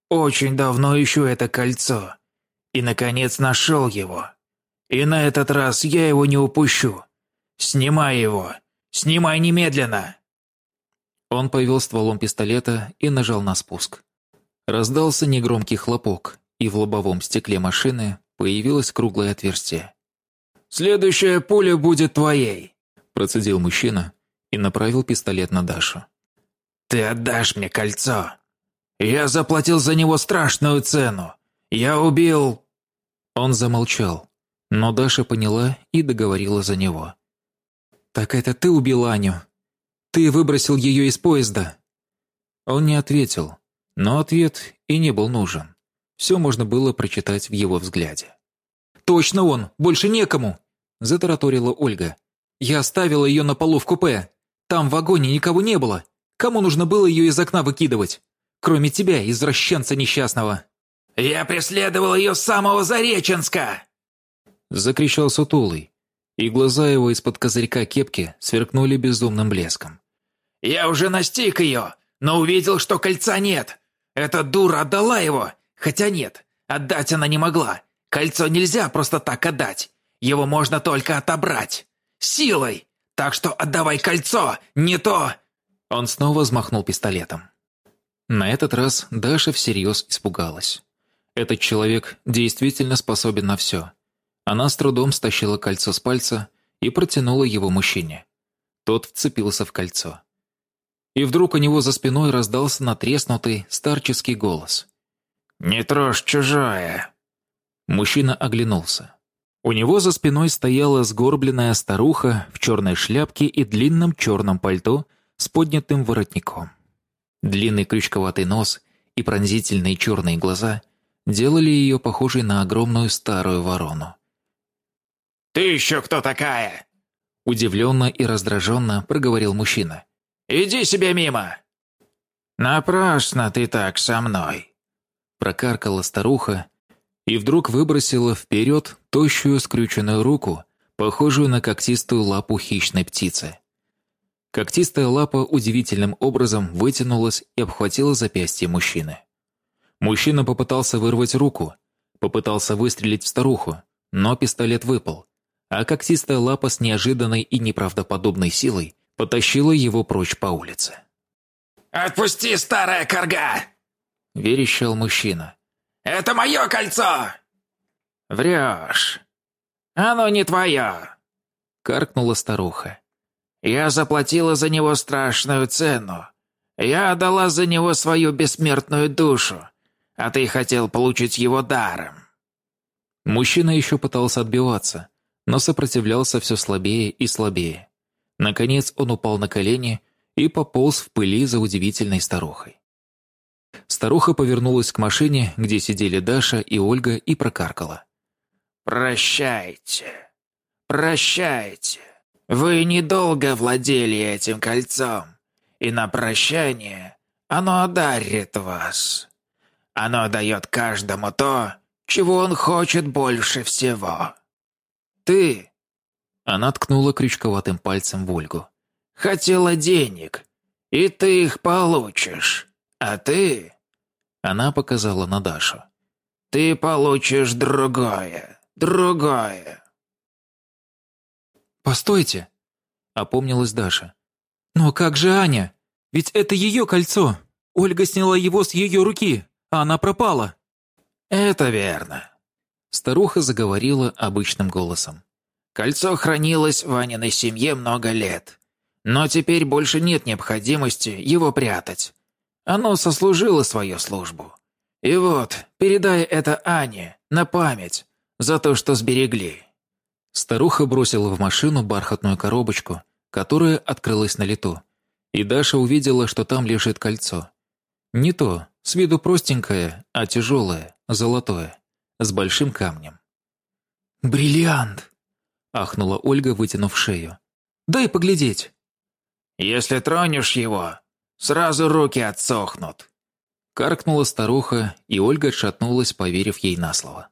очень давно ищу это кольцо. И, наконец, нашел его. И на этот раз я его не упущу. Снимай его! Снимай немедленно!» Он повел стволом пистолета и нажал на спуск. Раздался негромкий хлопок, и в лобовом стекле машины появилось круглое отверстие. «Следующая пуля будет твоей», – процедил мужчина и направил пистолет на Дашу. «Ты отдашь мне кольцо, Я заплатил за него страшную цену. Я убил...» Он замолчал, но Даша поняла и договорила за него. «Так это ты убил Аню? Ты выбросил ее из поезда?» Он не ответил, но ответ и не был нужен. Все можно было прочитать в его взгляде. «Точно он! Больше некому!» – затараторила Ольга. «Я оставила ее на полу в купе. Там в вагоне никого не было. Кому нужно было ее из окна выкидывать? Кроме тебя, извращенца несчастного!» «Я преследовал ее с самого Зареченска!» Закричал Сутулый, и глаза его из-под козырька кепки сверкнули безумным блеском. «Я уже настиг ее, но увидел, что кольца нет. Эта дура отдала его, хотя нет, отдать она не могла. Кольцо нельзя просто так отдать, его можно только отобрать. Силой! Так что отдавай кольцо, не то...» Он снова взмахнул пистолетом. На этот раз Даша всерьез испугалась. Этот человек действительно способен на все. Она с трудом стащила кольцо с пальца и протянула его мужчине. Тот вцепился в кольцо. И вдруг у него за спиной раздался натреснутый старческий голос. «Не трожь чужое!» Мужчина оглянулся. У него за спиной стояла сгорбленная старуха в черной шляпке и длинном черном пальто с поднятым воротником. Длинный крючковатый нос и пронзительные черные глаза делали ее похожей на огромную старую ворону. «Ты еще кто такая?» Удивленно и раздраженно проговорил мужчина. «Иди себе мимо!» «Напрасно ты так со мной!» Прокаркала старуха и вдруг выбросила вперед тощую скрюченную руку, похожую на когтистую лапу хищной птицы. Когтистая лапа удивительным образом вытянулась и обхватила запястье мужчины. Мужчина попытался вырвать руку, попытался выстрелить в старуху, но пистолет выпал, а когтистая лапа с неожиданной и неправдоподобной силой потащила его прочь по улице. «Отпусти, старая корга!» – верещал мужчина. «Это мое кольцо!» «Врешь. Оно не твое!» – каркнула старуха. «Я заплатила за него страшную цену. Я отдала за него свою бессмертную душу а ты хотел получить его даром». Мужчина еще пытался отбиваться, но сопротивлялся все слабее и слабее. Наконец он упал на колени и пополз в пыли за удивительной старухой. Старуха повернулась к машине, где сидели Даша и Ольга, и прокаркала. «Прощайте, прощайте. Вы недолго владели этим кольцом, и на прощание оно одарит вас. Оно дает каждому то, чего он хочет больше всего. Ты...» Она ткнула крючковатым пальцем в Ольгу. «Хотела денег, и ты их получишь. А ты...» Она показала на Дашу. «Ты получишь другое, другое». «Постойте!» — опомнилась Даша. «Но как же Аня? Ведь это ее кольцо. Ольга сняла его с ее руки она пропала». «Это верно», — старуха заговорила обычным голосом. «Кольцо хранилось в Аниной семье много лет, но теперь больше нет необходимости его прятать. Оно сослужило свою службу. И вот, передай это Ане на память за то, что сберегли». Старуха бросила в машину бархатную коробочку, которая открылась на лету, и Даша увидела, что там лежит кольцо. Не то, с виду простенькое, а тяжелое, золотое, с большим камнем. «Бриллиант!» — ахнула Ольга, вытянув шею. «Дай поглядеть!» «Если тронешь его, сразу руки отсохнут!» Каркнула старуха, и Ольга отшатнулась, поверив ей на слово.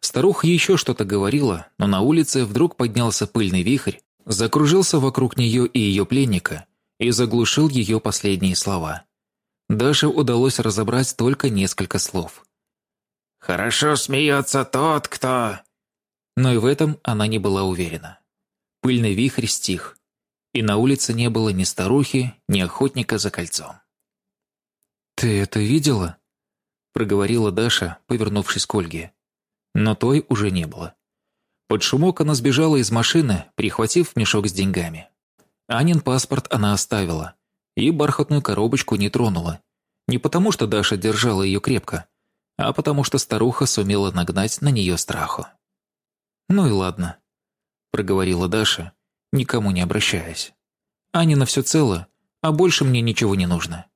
Старуха еще что-то говорила, но на улице вдруг поднялся пыльный вихрь, закружился вокруг нее и ее пленника и заглушил ее последние слова. Даше удалось разобрать только несколько слов. «Хорошо смеется тот, кто...» Но и в этом она не была уверена. Пыльный вихрь стих, и на улице не было ни старухи, ни охотника за кольцом. «Ты это видела?» — проговорила Даша, повернувшись к Ольге. Но той уже не было. Под шумок она сбежала из машины, прихватив мешок с деньгами. Анин паспорт она оставила, и бархатную коробочку не тронула. Не потому, что Даша держала ее крепко, а потому что старуха сумела нагнать на нее страху. «Ну и ладно», — проговорила Даша, никому не обращаясь. «Анина все цело, а больше мне ничего не нужно».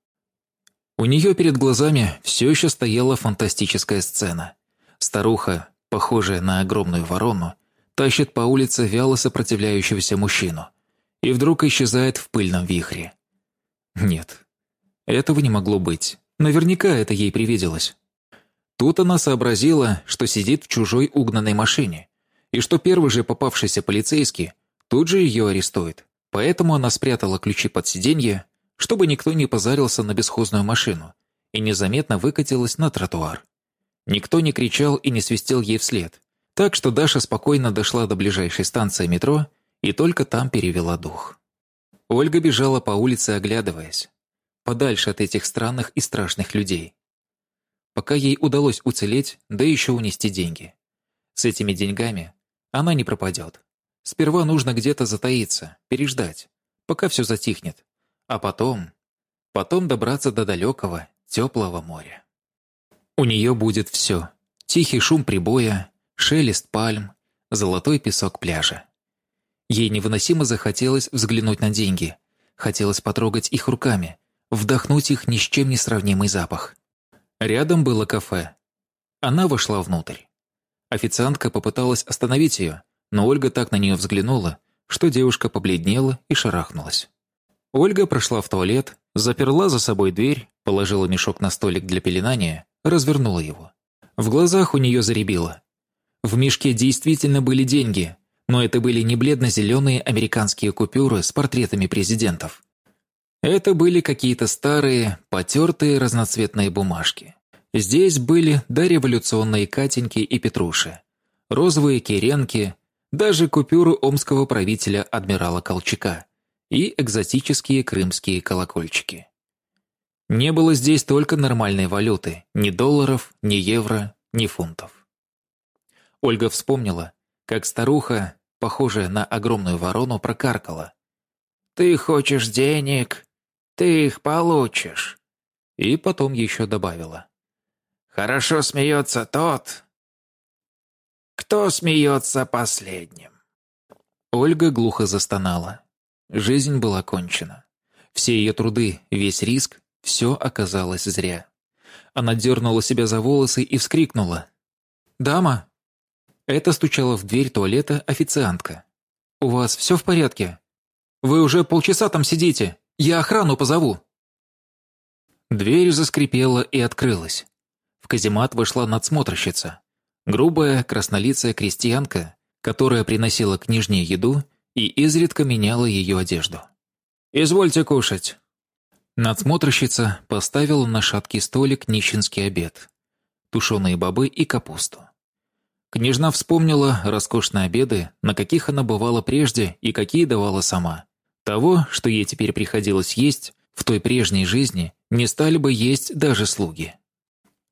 У нее перед глазами все еще стояла фантастическая сцена. Старуха, похожая на огромную ворону, тащит по улице вяло сопротивляющегося мужчину и вдруг исчезает в пыльном вихре. Нет, этого не могло быть. Наверняка это ей привиделось. Тут она сообразила, что сидит в чужой угнанной машине, и что первый же попавшийся полицейский тут же ее арестует. Поэтому она спрятала ключи под сиденье, чтобы никто не позарился на бесхозную машину, и незаметно выкатилась на тротуар. Никто не кричал и не свистел ей вслед, так что Даша спокойно дошла до ближайшей станции метро и только там перевела дух. Ольга бежала по улице, оглядываясь, подальше от этих странных и страшных людей пока ей удалось уцелеть, да еще унести деньги. С этими деньгами она не пропадет. Сперва нужно где-то затаиться, переждать, пока все затихнет. А потом... Потом добраться до далекого, теплого моря. У нее будет все. Тихий шум прибоя, шелест пальм, золотой песок пляжа. Ей невыносимо захотелось взглянуть на деньги. Хотелось потрогать их руками, вдохнуть их ни с чем не сравнимый запах. Рядом было кафе. Она вошла внутрь. Официантка попыталась остановить ее, но Ольга так на нее взглянула, что девушка побледнела и шарахнулась. Ольга прошла в туалет, заперла за собой дверь, положила мешок на столик для пеленания, развернула его. В глазах у нее заребило. В мешке действительно были деньги, но это были не бледно-зеленые американские купюры с портретами президентов. Это были какие-то старые, потертые разноцветные бумажки. Здесь были дореволюционные Катеньки и Петруши, розовые Керенки, даже купюры омского правителя адмирала Колчака и экзотические крымские колокольчики. Не было здесь только нормальной валюты, ни долларов, ни евро, ни фунтов. Ольга вспомнила, как старуха, похожая на огромную ворону, прокаркала. «Ты хочешь денег? Ты их получишь». И потом еще добавила. «Хорошо смеется тот, кто смеется последним». Ольга глухо застонала. Жизнь была кончена. Все ее труды, весь риск, все оказалось зря. Она дернула себя за волосы и вскрикнула. «Дама!» Это стучала в дверь туалета официантка. «У вас все в порядке? Вы уже полчаса там сидите!» Я охрану позову!» Дверь заскрипела и открылась. В каземат вышла надсмотрщица. Грубая, краснолицая крестьянка, которая приносила княжне еду и изредка меняла ее одежду. «Извольте кушать!» Надсмотрщица поставила на шаткий столик нищенский обед. Тушеные бобы и капусту. Княжна вспомнила роскошные обеды, на каких она бывала прежде и какие давала сама. Того, что ей теперь приходилось есть, в той прежней жизни не стали бы есть даже слуги.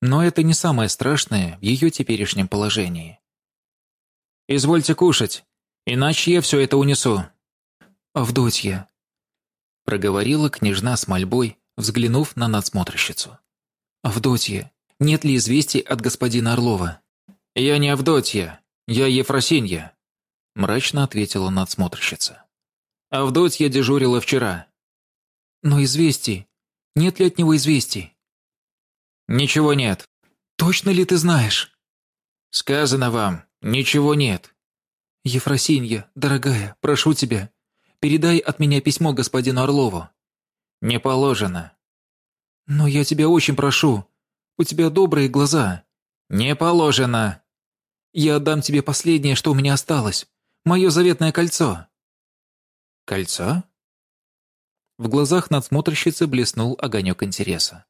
Но это не самое страшное в ее теперешнем положении. «Извольте кушать, иначе я все это унесу». «Авдотья», — проговорила княжна с мольбой, взглянув на надсмотрщицу. «Авдотья, нет ли известий от господина Орлова?» «Я не Авдотья, я Ефросинья», — мрачно ответила надсмотрщица. Авдотья дежурила вчера. Но известий? Нет ли от него известий? Ничего нет. Точно ли ты знаешь? Сказано вам, ничего нет. Ефросинья, дорогая, прошу тебя, передай от меня письмо господину Орлову. Не положено. Но я тебя очень прошу. У тебя добрые глаза. Не положено. Я отдам тебе последнее, что у меня осталось. Мое заветное кольцо. «Кольца?» В глазах надсмотрщицы блеснул огонек интереса.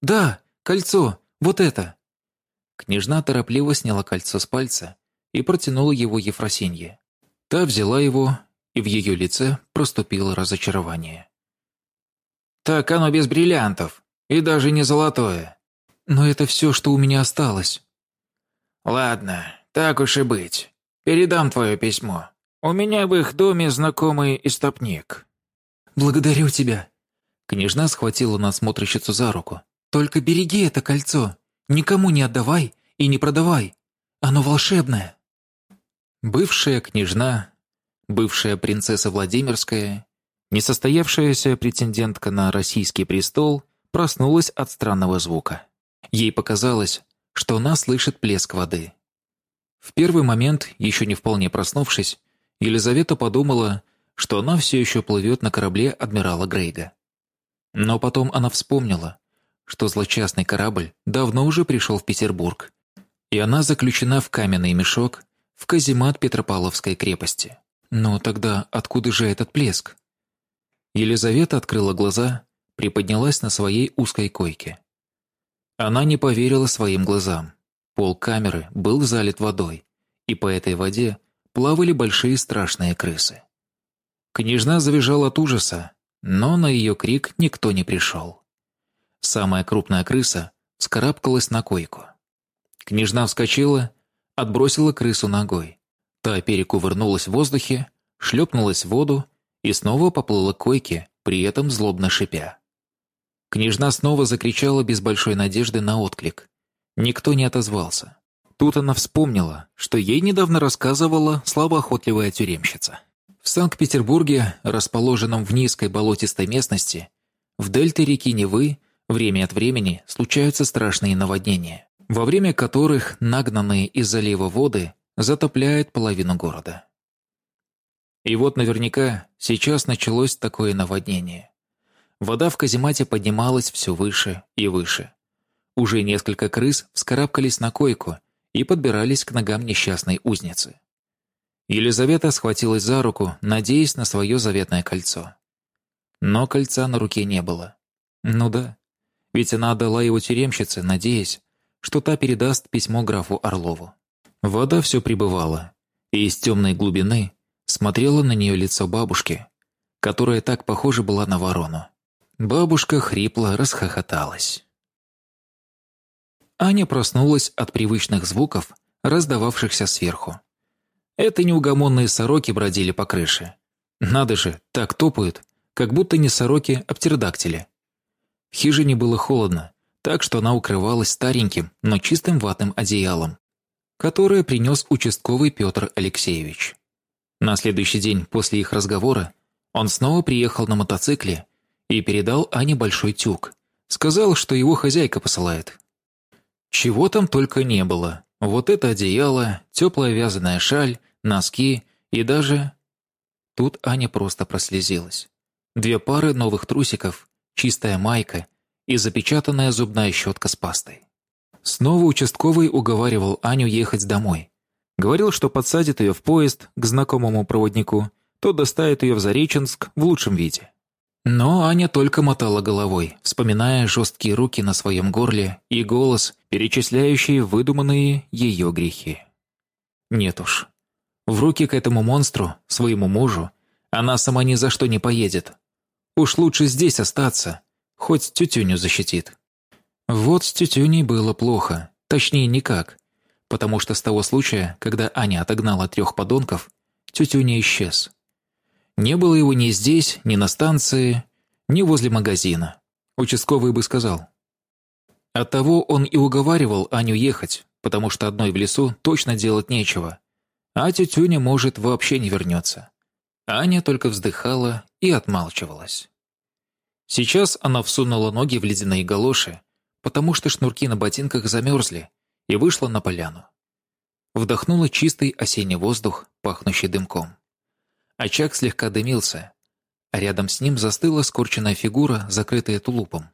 «Да, кольцо, вот это!» Княжна торопливо сняла кольцо с пальца и протянула его Ефросинье. Та взяла его, и в ее лице проступило разочарование. «Так оно без бриллиантов, и даже не золотое. Но это все, что у меня осталось». «Ладно, так уж и быть. Передам твое письмо. «У меня в их доме знакомый истопник». «Благодарю тебя». Княжна схватила насмотрщицу за руку, «Только береги это кольцо, никому не отдавай и не продавай. Оно волшебное». Бывшая княжна, бывшая принцесса Владимирская, несостоявшаяся претендентка на российский престол проснулась от странного звука. Ей показалось, что она слышит плеск воды. В первый момент, еще не вполне проснувшись, Елизавета подумала, что она все еще плывет на корабле адмирала Грейга. Но потом она вспомнила, что злочастный корабль давно уже пришел в Петербург, и она заключена в каменный мешок в каземат Петропавловской крепости. Но тогда откуда же этот плеск? Елизавета открыла глаза, приподнялась на своей узкой койке. Она не поверила своим глазам. Пол камеры был залит водой, и по этой воде плавали большие страшные крысы. Княжна завизжала от ужаса, но на ее крик никто не пришел. Самая крупная крыса вскарабкалась на койку. Княжна вскочила, отбросила крысу ногой. Та перекувырнулась в воздухе, шлепнулась в воду и снова поплыла к койке, при этом злобно шипя. Княжна снова закричала без большой надежды на отклик. Никто не отозвался. Тут она вспомнила, что ей недавно рассказывала слабоохотливая тюремщица. В Санкт-Петербурге, расположенном в низкой болотистой местности, в дельте реки Невы время от времени случаются страшные наводнения, во время которых нагнанные из залива воды затопляют половину города. И вот наверняка сейчас началось такое наводнение. Вода в каземате поднималась все выше и выше. Уже несколько крыс вскарабкались на койку и подбирались к ногам несчастной узницы. Елизавета схватилась за руку, надеясь на свое заветное кольцо. Но кольца на руке не было. Ну да, ведь она отдала его тюремщице, надеясь, что та передаст письмо графу Орлову. Вода все прибывала, и из темной глубины смотрело на нее лицо бабушки, которая так похожа была на ворону. Бабушка хрипло расхохоталась. Аня проснулась от привычных звуков, раздававшихся сверху. Это неугомонные сороки бродили по крыше. Надо же, так топают, как будто не сороки, а птеродактили. В хижине было холодно, так что она укрывалась стареньким, но чистым ватным одеялом, которое принес участковый Петр Алексеевич. На следующий день после их разговора он снова приехал на мотоцикле и передал Ане большой тюк. Сказал, что его хозяйка посылает. Чего там только не было. Вот это одеяло, теплая вязаная шаль, носки и даже... Тут Аня просто прослезилась. Две пары новых трусиков, чистая майка и запечатанная зубная щетка с пастой. Снова участковый уговаривал Аню ехать домой. Говорил, что подсадит ее в поезд к знакомому проводнику, тот доставит ее в Зареченск в лучшем виде. Но Аня только мотала головой, вспоминая жесткие руки на своем горле и голос, перечисляющий выдуманные ее грехи. Нет уж. В руки к этому монстру, своему мужу, она сама ни за что не поедет. Уж лучше здесь остаться, хоть тютюню защитит. Вот с тютюней было плохо, точнее никак, потому что с того случая, когда Аня отогнала трех подонков, тютюня исчез. Не было его ни здесь, ни на станции, ни возле магазина. Участковый бы сказал. Оттого он и уговаривал Аню ехать, потому что одной в лесу точно делать нечего. А тетюня, может, вообще не вернется. Аня только вздыхала и отмалчивалась. Сейчас она всунула ноги в ледяные галоши, потому что шнурки на ботинках замерзли, и вышла на поляну. Вдохнула чистый осенний воздух, пахнущий дымком. Очаг слегка дымился, а рядом с ним застыла скорченная фигура, закрытая тулупом.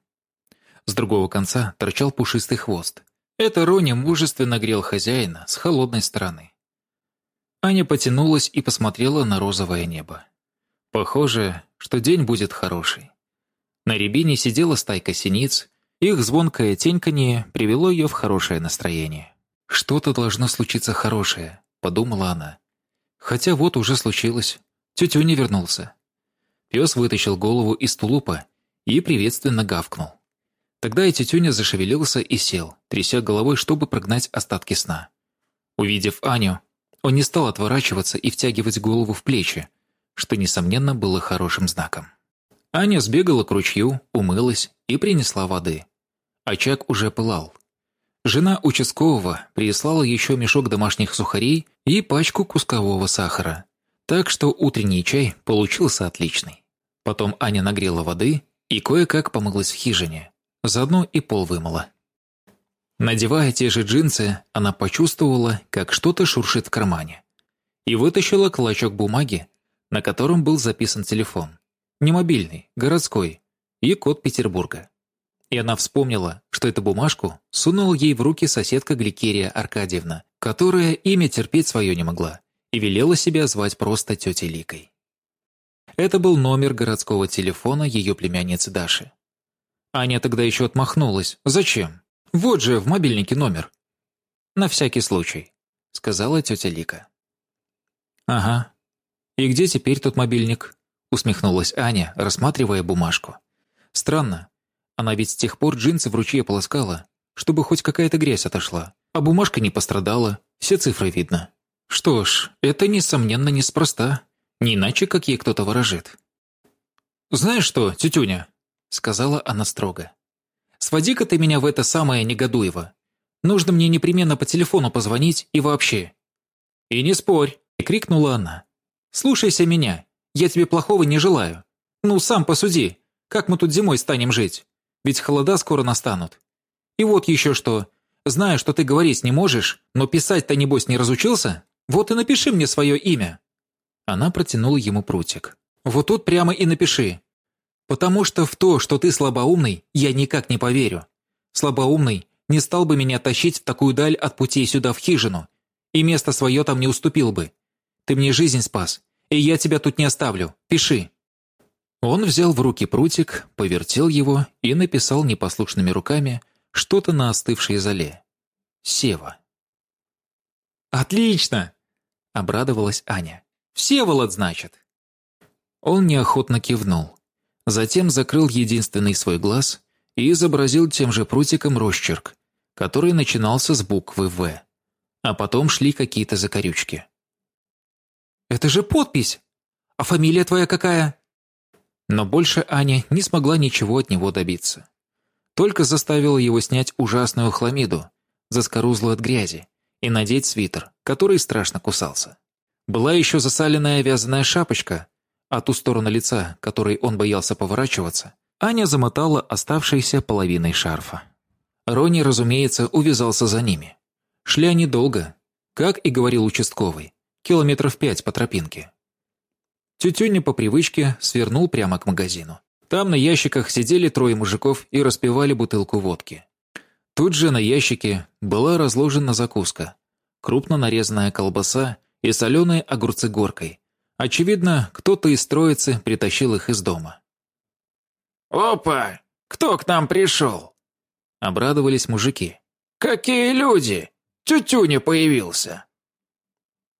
С другого конца торчал пушистый хвост. Это Рони мужественно грел хозяина с холодной стороны. Аня потянулась и посмотрела на розовое небо. Похоже, что день будет хороший. На рябине сидела стайка синиц, их звонкое теньканье привело ее в хорошее настроение. «Что-то должно случиться хорошее», — подумала она. Хотя вот уже случилось. Тетю не вернулся. Пес вытащил голову из тулупа и приветственно гавкнул. Тогда и тетюня зашевелился и сел, тряся головой, чтобы прогнать остатки сна. Увидев Аню, он не стал отворачиваться и втягивать голову в плечи, что, несомненно, было хорошим знаком. Аня сбегала к ручью, умылась и принесла воды. Очаг уже пылал. Жена участкового прислала еще мешок домашних сухарей и пачку кускового сахара. Так что утренний чай получился отличный. Потом Аня нагрела воды и кое-как помылась в хижине. Заодно и пол вымыла. Надевая те же джинсы, она почувствовала, как что-то шуршит в кармане. И вытащила клочок бумаги, на котором был записан телефон. Не мобильный, городской. И код Петербурга. И она вспомнила, что эту бумажку сунула ей в руки соседка Гликерия Аркадьевна, которая имя терпеть свое не могла, и велела себя звать просто тетей Ликой. Это был номер городского телефона ее племянницы Даши. Аня тогда еще отмахнулась. «Зачем? Вот же в мобильнике номер». «На всякий случай», — сказала тетя Лика. «Ага. И где теперь тот мобильник?» — усмехнулась Аня, рассматривая бумажку. «Странно. Она ведь с тех пор джинсы в ручье полоскала, чтобы хоть какая-то грязь отошла, а бумажка не пострадала, все цифры видно. Что ж, это, несомненно, неспроста, не иначе, как ей кто-то ворожит». «Знаешь что, тетюня?» — сказала она строго. «Своди-ка ты меня в это самое Негодуево. Нужно мне непременно по телефону позвонить и вообще». «И не спорь!» — крикнула она. «Слушайся меня. Я тебе плохого не желаю. Ну, сам посуди. Как мы тут зимой станем жить? Ведь холода скоро настанут. И вот еще что. Знаю, что ты говорить не можешь, но писать-то, небось, не разучился? Вот и напиши мне свое имя». Она протянула ему прутик. «Вот тут прямо и напиши. Потому что в то, что ты слабоумный, я никак не поверю. Слабоумный не стал бы меня тащить в такую даль от путей сюда в хижину, и место свое там не уступил бы. Ты мне жизнь спас, и я тебя тут не оставлю. Пиши». Он взял в руки прутик, повертел его и написал непослушными руками что-то на остывшей золе. «Сева». «Отлично!» — обрадовалась Аня. «Всеволод, значит?» Он неохотно кивнул. Затем закрыл единственный свой глаз и изобразил тем же прутиком росчерк, который начинался с буквы «В». А потом шли какие-то закорючки. «Это же подпись! А фамилия твоя какая?» Но больше Аня не смогла ничего от него добиться. Только заставила его снять ужасную хламиду, заскорузлую от грязи, и надеть свитер, который страшно кусался. Была еще засаленная вязаная шапочка, а ту сторону лица, которой он боялся поворачиваться, Аня замотала оставшейся половиной шарфа. Рони, разумеется, увязался за ними. Шли они долго, как и говорил участковый, километров пять по тропинке. Тютюня по привычке свернул прямо к магазину. Там на ящиках сидели трое мужиков и распивали бутылку водки. Тут же на ящике была разложена закуска, крупно нарезанная колбаса и соленые огурцы горкой, Очевидно, кто-то из троицы притащил их из дома. «Опа! Кто к нам пришел?» Обрадовались мужики. «Какие люди! Тютюня появился!»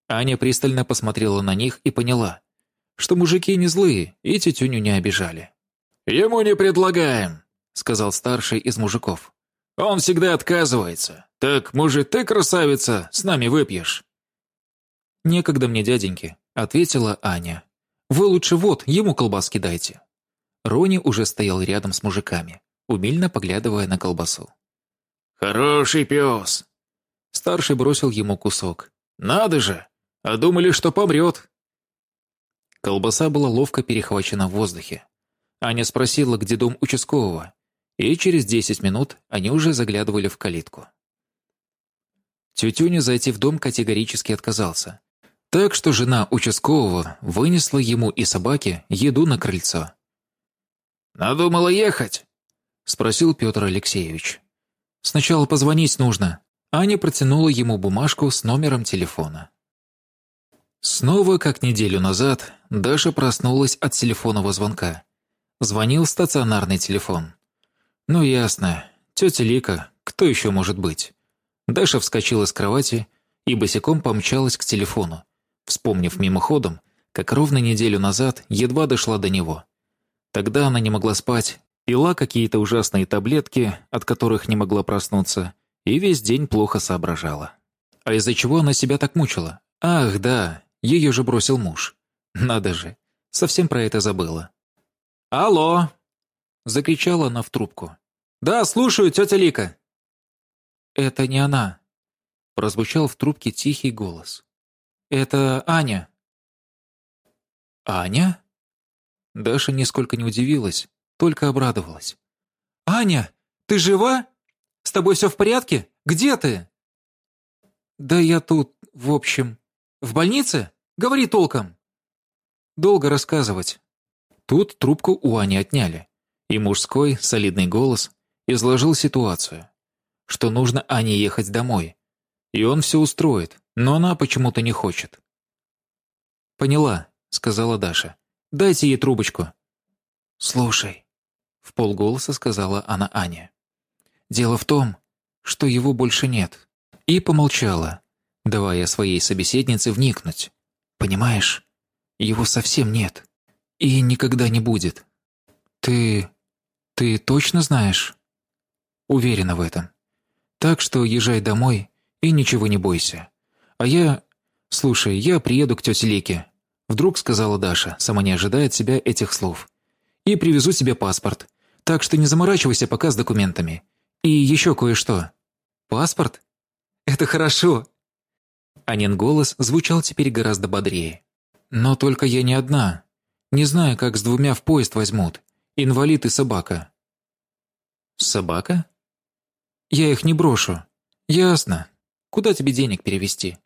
Аня пристально посмотрела на них и поняла, что мужики не злые и тетюню не обижали. «Ему не предлагаем», — сказал старший из мужиков. «Он всегда отказывается. Так, может, ты, красавица, с нами выпьешь?» «Некогда мне, дяденьки», ответила Аня. «Вы лучше вот, ему колбаски дайте». Рони уже стоял рядом с мужиками, умильно поглядывая на колбасу. «Хороший пес!» Старший бросил ему кусок. «Надо же! А думали, что помрет!» Колбаса была ловко перехвачена в воздухе. Аня спросила, где дом участкового, и через десять минут они уже заглядывали в калитку. Тютюня зайти в дом категорически отказался, так что жена участкового вынесла ему и собаке еду на крыльцо. «Надумала ехать?» — спросил Петр Алексеевич. «Сначала позвонить нужно». Аня протянула ему бумажку с номером телефона. Снова, как неделю назад, Даша проснулась от телефонного звонка. Звонил стационарный телефон. Ну ясно, тетя Лика, кто еще может быть? Даша вскочила с кровати и босиком помчалась к телефону вспомнив мимоходом, как ровно неделю назад едва дошла до него. Тогда она не могла спать, пила какие-то ужасные таблетки, от которых не могла проснуться, и весь день плохо соображала. А из-за чего она себя так мучила? Ах, да, ее же бросил муж. Надо же, совсем про это забыла. «Алло!» — закричала она в трубку. «Да, слушаю, тетя Лика». «Это не она», — прозвучал в трубке тихий голос. «Это Аня». «Аня?» Даша нисколько не удивилась, только обрадовалась. «Аня, ты жива? С тобой все в порядке? Где ты?» «Да я тут, в общем...» «В больнице? Говори толком!» «Долго рассказывать». Тут трубку у Ани отняли, и мужской, солидный голос изложил ситуацию, что нужно Ане ехать домой, и он все устроит, но она почему-то не хочет. «Поняла», — сказала Даша. «Дайте ей трубочку». «Слушай», — в полголоса сказала она Ане. «Дело в том, что его больше нет». И помолчала, давая своей собеседнице вникнуть. «Понимаешь, его совсем нет. И никогда не будет. Ты... ты точно знаешь?» «Уверена в этом. Так что езжай домой и ничего не бойся. А я... Слушай, я приеду к тете Лике. Вдруг сказала Даша, сама не ожидая от себя этих слов. И привезу тебе паспорт. Так что не заморачивайся пока с документами. И еще кое-что. Паспорт? Это хорошо. Анин голос звучал теперь гораздо бодрее. Но только я не одна. Не знаю, как с двумя в поезд возьмут. Инвалид и собака. Собака? Я их не брошу. Ясно. Куда тебе денег перевести?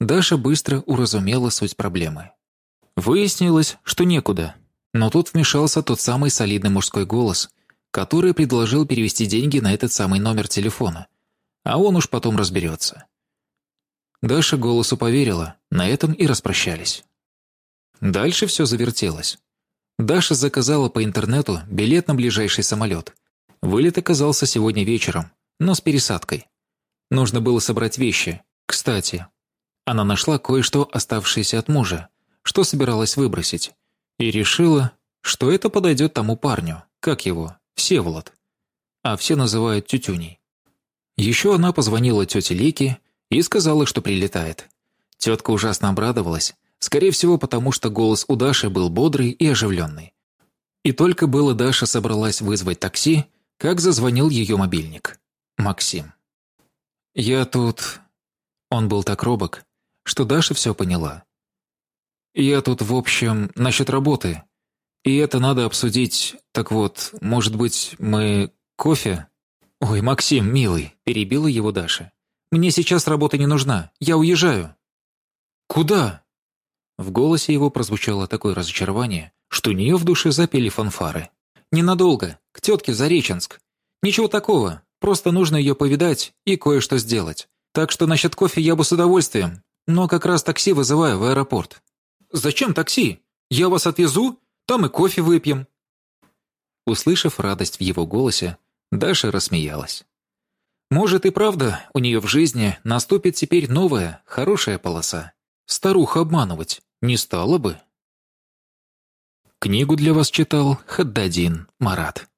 Даша быстро уразумела суть проблемы. Выяснилось, что некуда. Но тут вмешался тот самый солидный мужской голос, который предложил перевести деньги на этот самый номер телефона. А он уж потом разберется. Даша голосу поверила, на этом и распрощались. Дальше все завертелось. Даша заказала по интернету билет на ближайший самолет. Вылет оказался сегодня вечером, но с пересадкой. Нужно было собрать вещи. Кстати, она нашла кое-что, оставшееся от мужа, что собиралась выбросить, и решила, что это подойдет тому парню, как его, Всеволод. А все называют Тютюней. Еще она позвонила тете Лике и сказала, что прилетает. Тетка ужасно обрадовалась, скорее всего потому, что голос у Даши был бодрый и оживленный. И только было Даша собралась вызвать такси, как зазвонил ее мобильник. Максим. «Я тут...» Он был так робок, что Даша все поняла. «Я тут, в общем, насчет работы. И это надо обсудить. Так вот, может быть, мы кофе?» «Ой, Максим, милый», – перебила его Даша. «Мне сейчас работа не нужна. Я уезжаю». «Куда?» В голосе его прозвучало такое разочарование, что у нее в душе запели фанфары. «Ненадолго. К тетке Зареченск. Ничего такого. Просто нужно ее повидать и кое-что сделать. Так что насчет кофе я бы с удовольствием. Но как раз такси вызываю в аэропорт». «Зачем такси? Я вас отвезу, там и кофе выпьем». Услышав радость в его голосе, Даша рассмеялась. Может и правда, у нее в жизни наступит теперь новая, хорошая полоса. Старуха обманывать не стала бы. Книгу для вас читал Хаддадин Марат.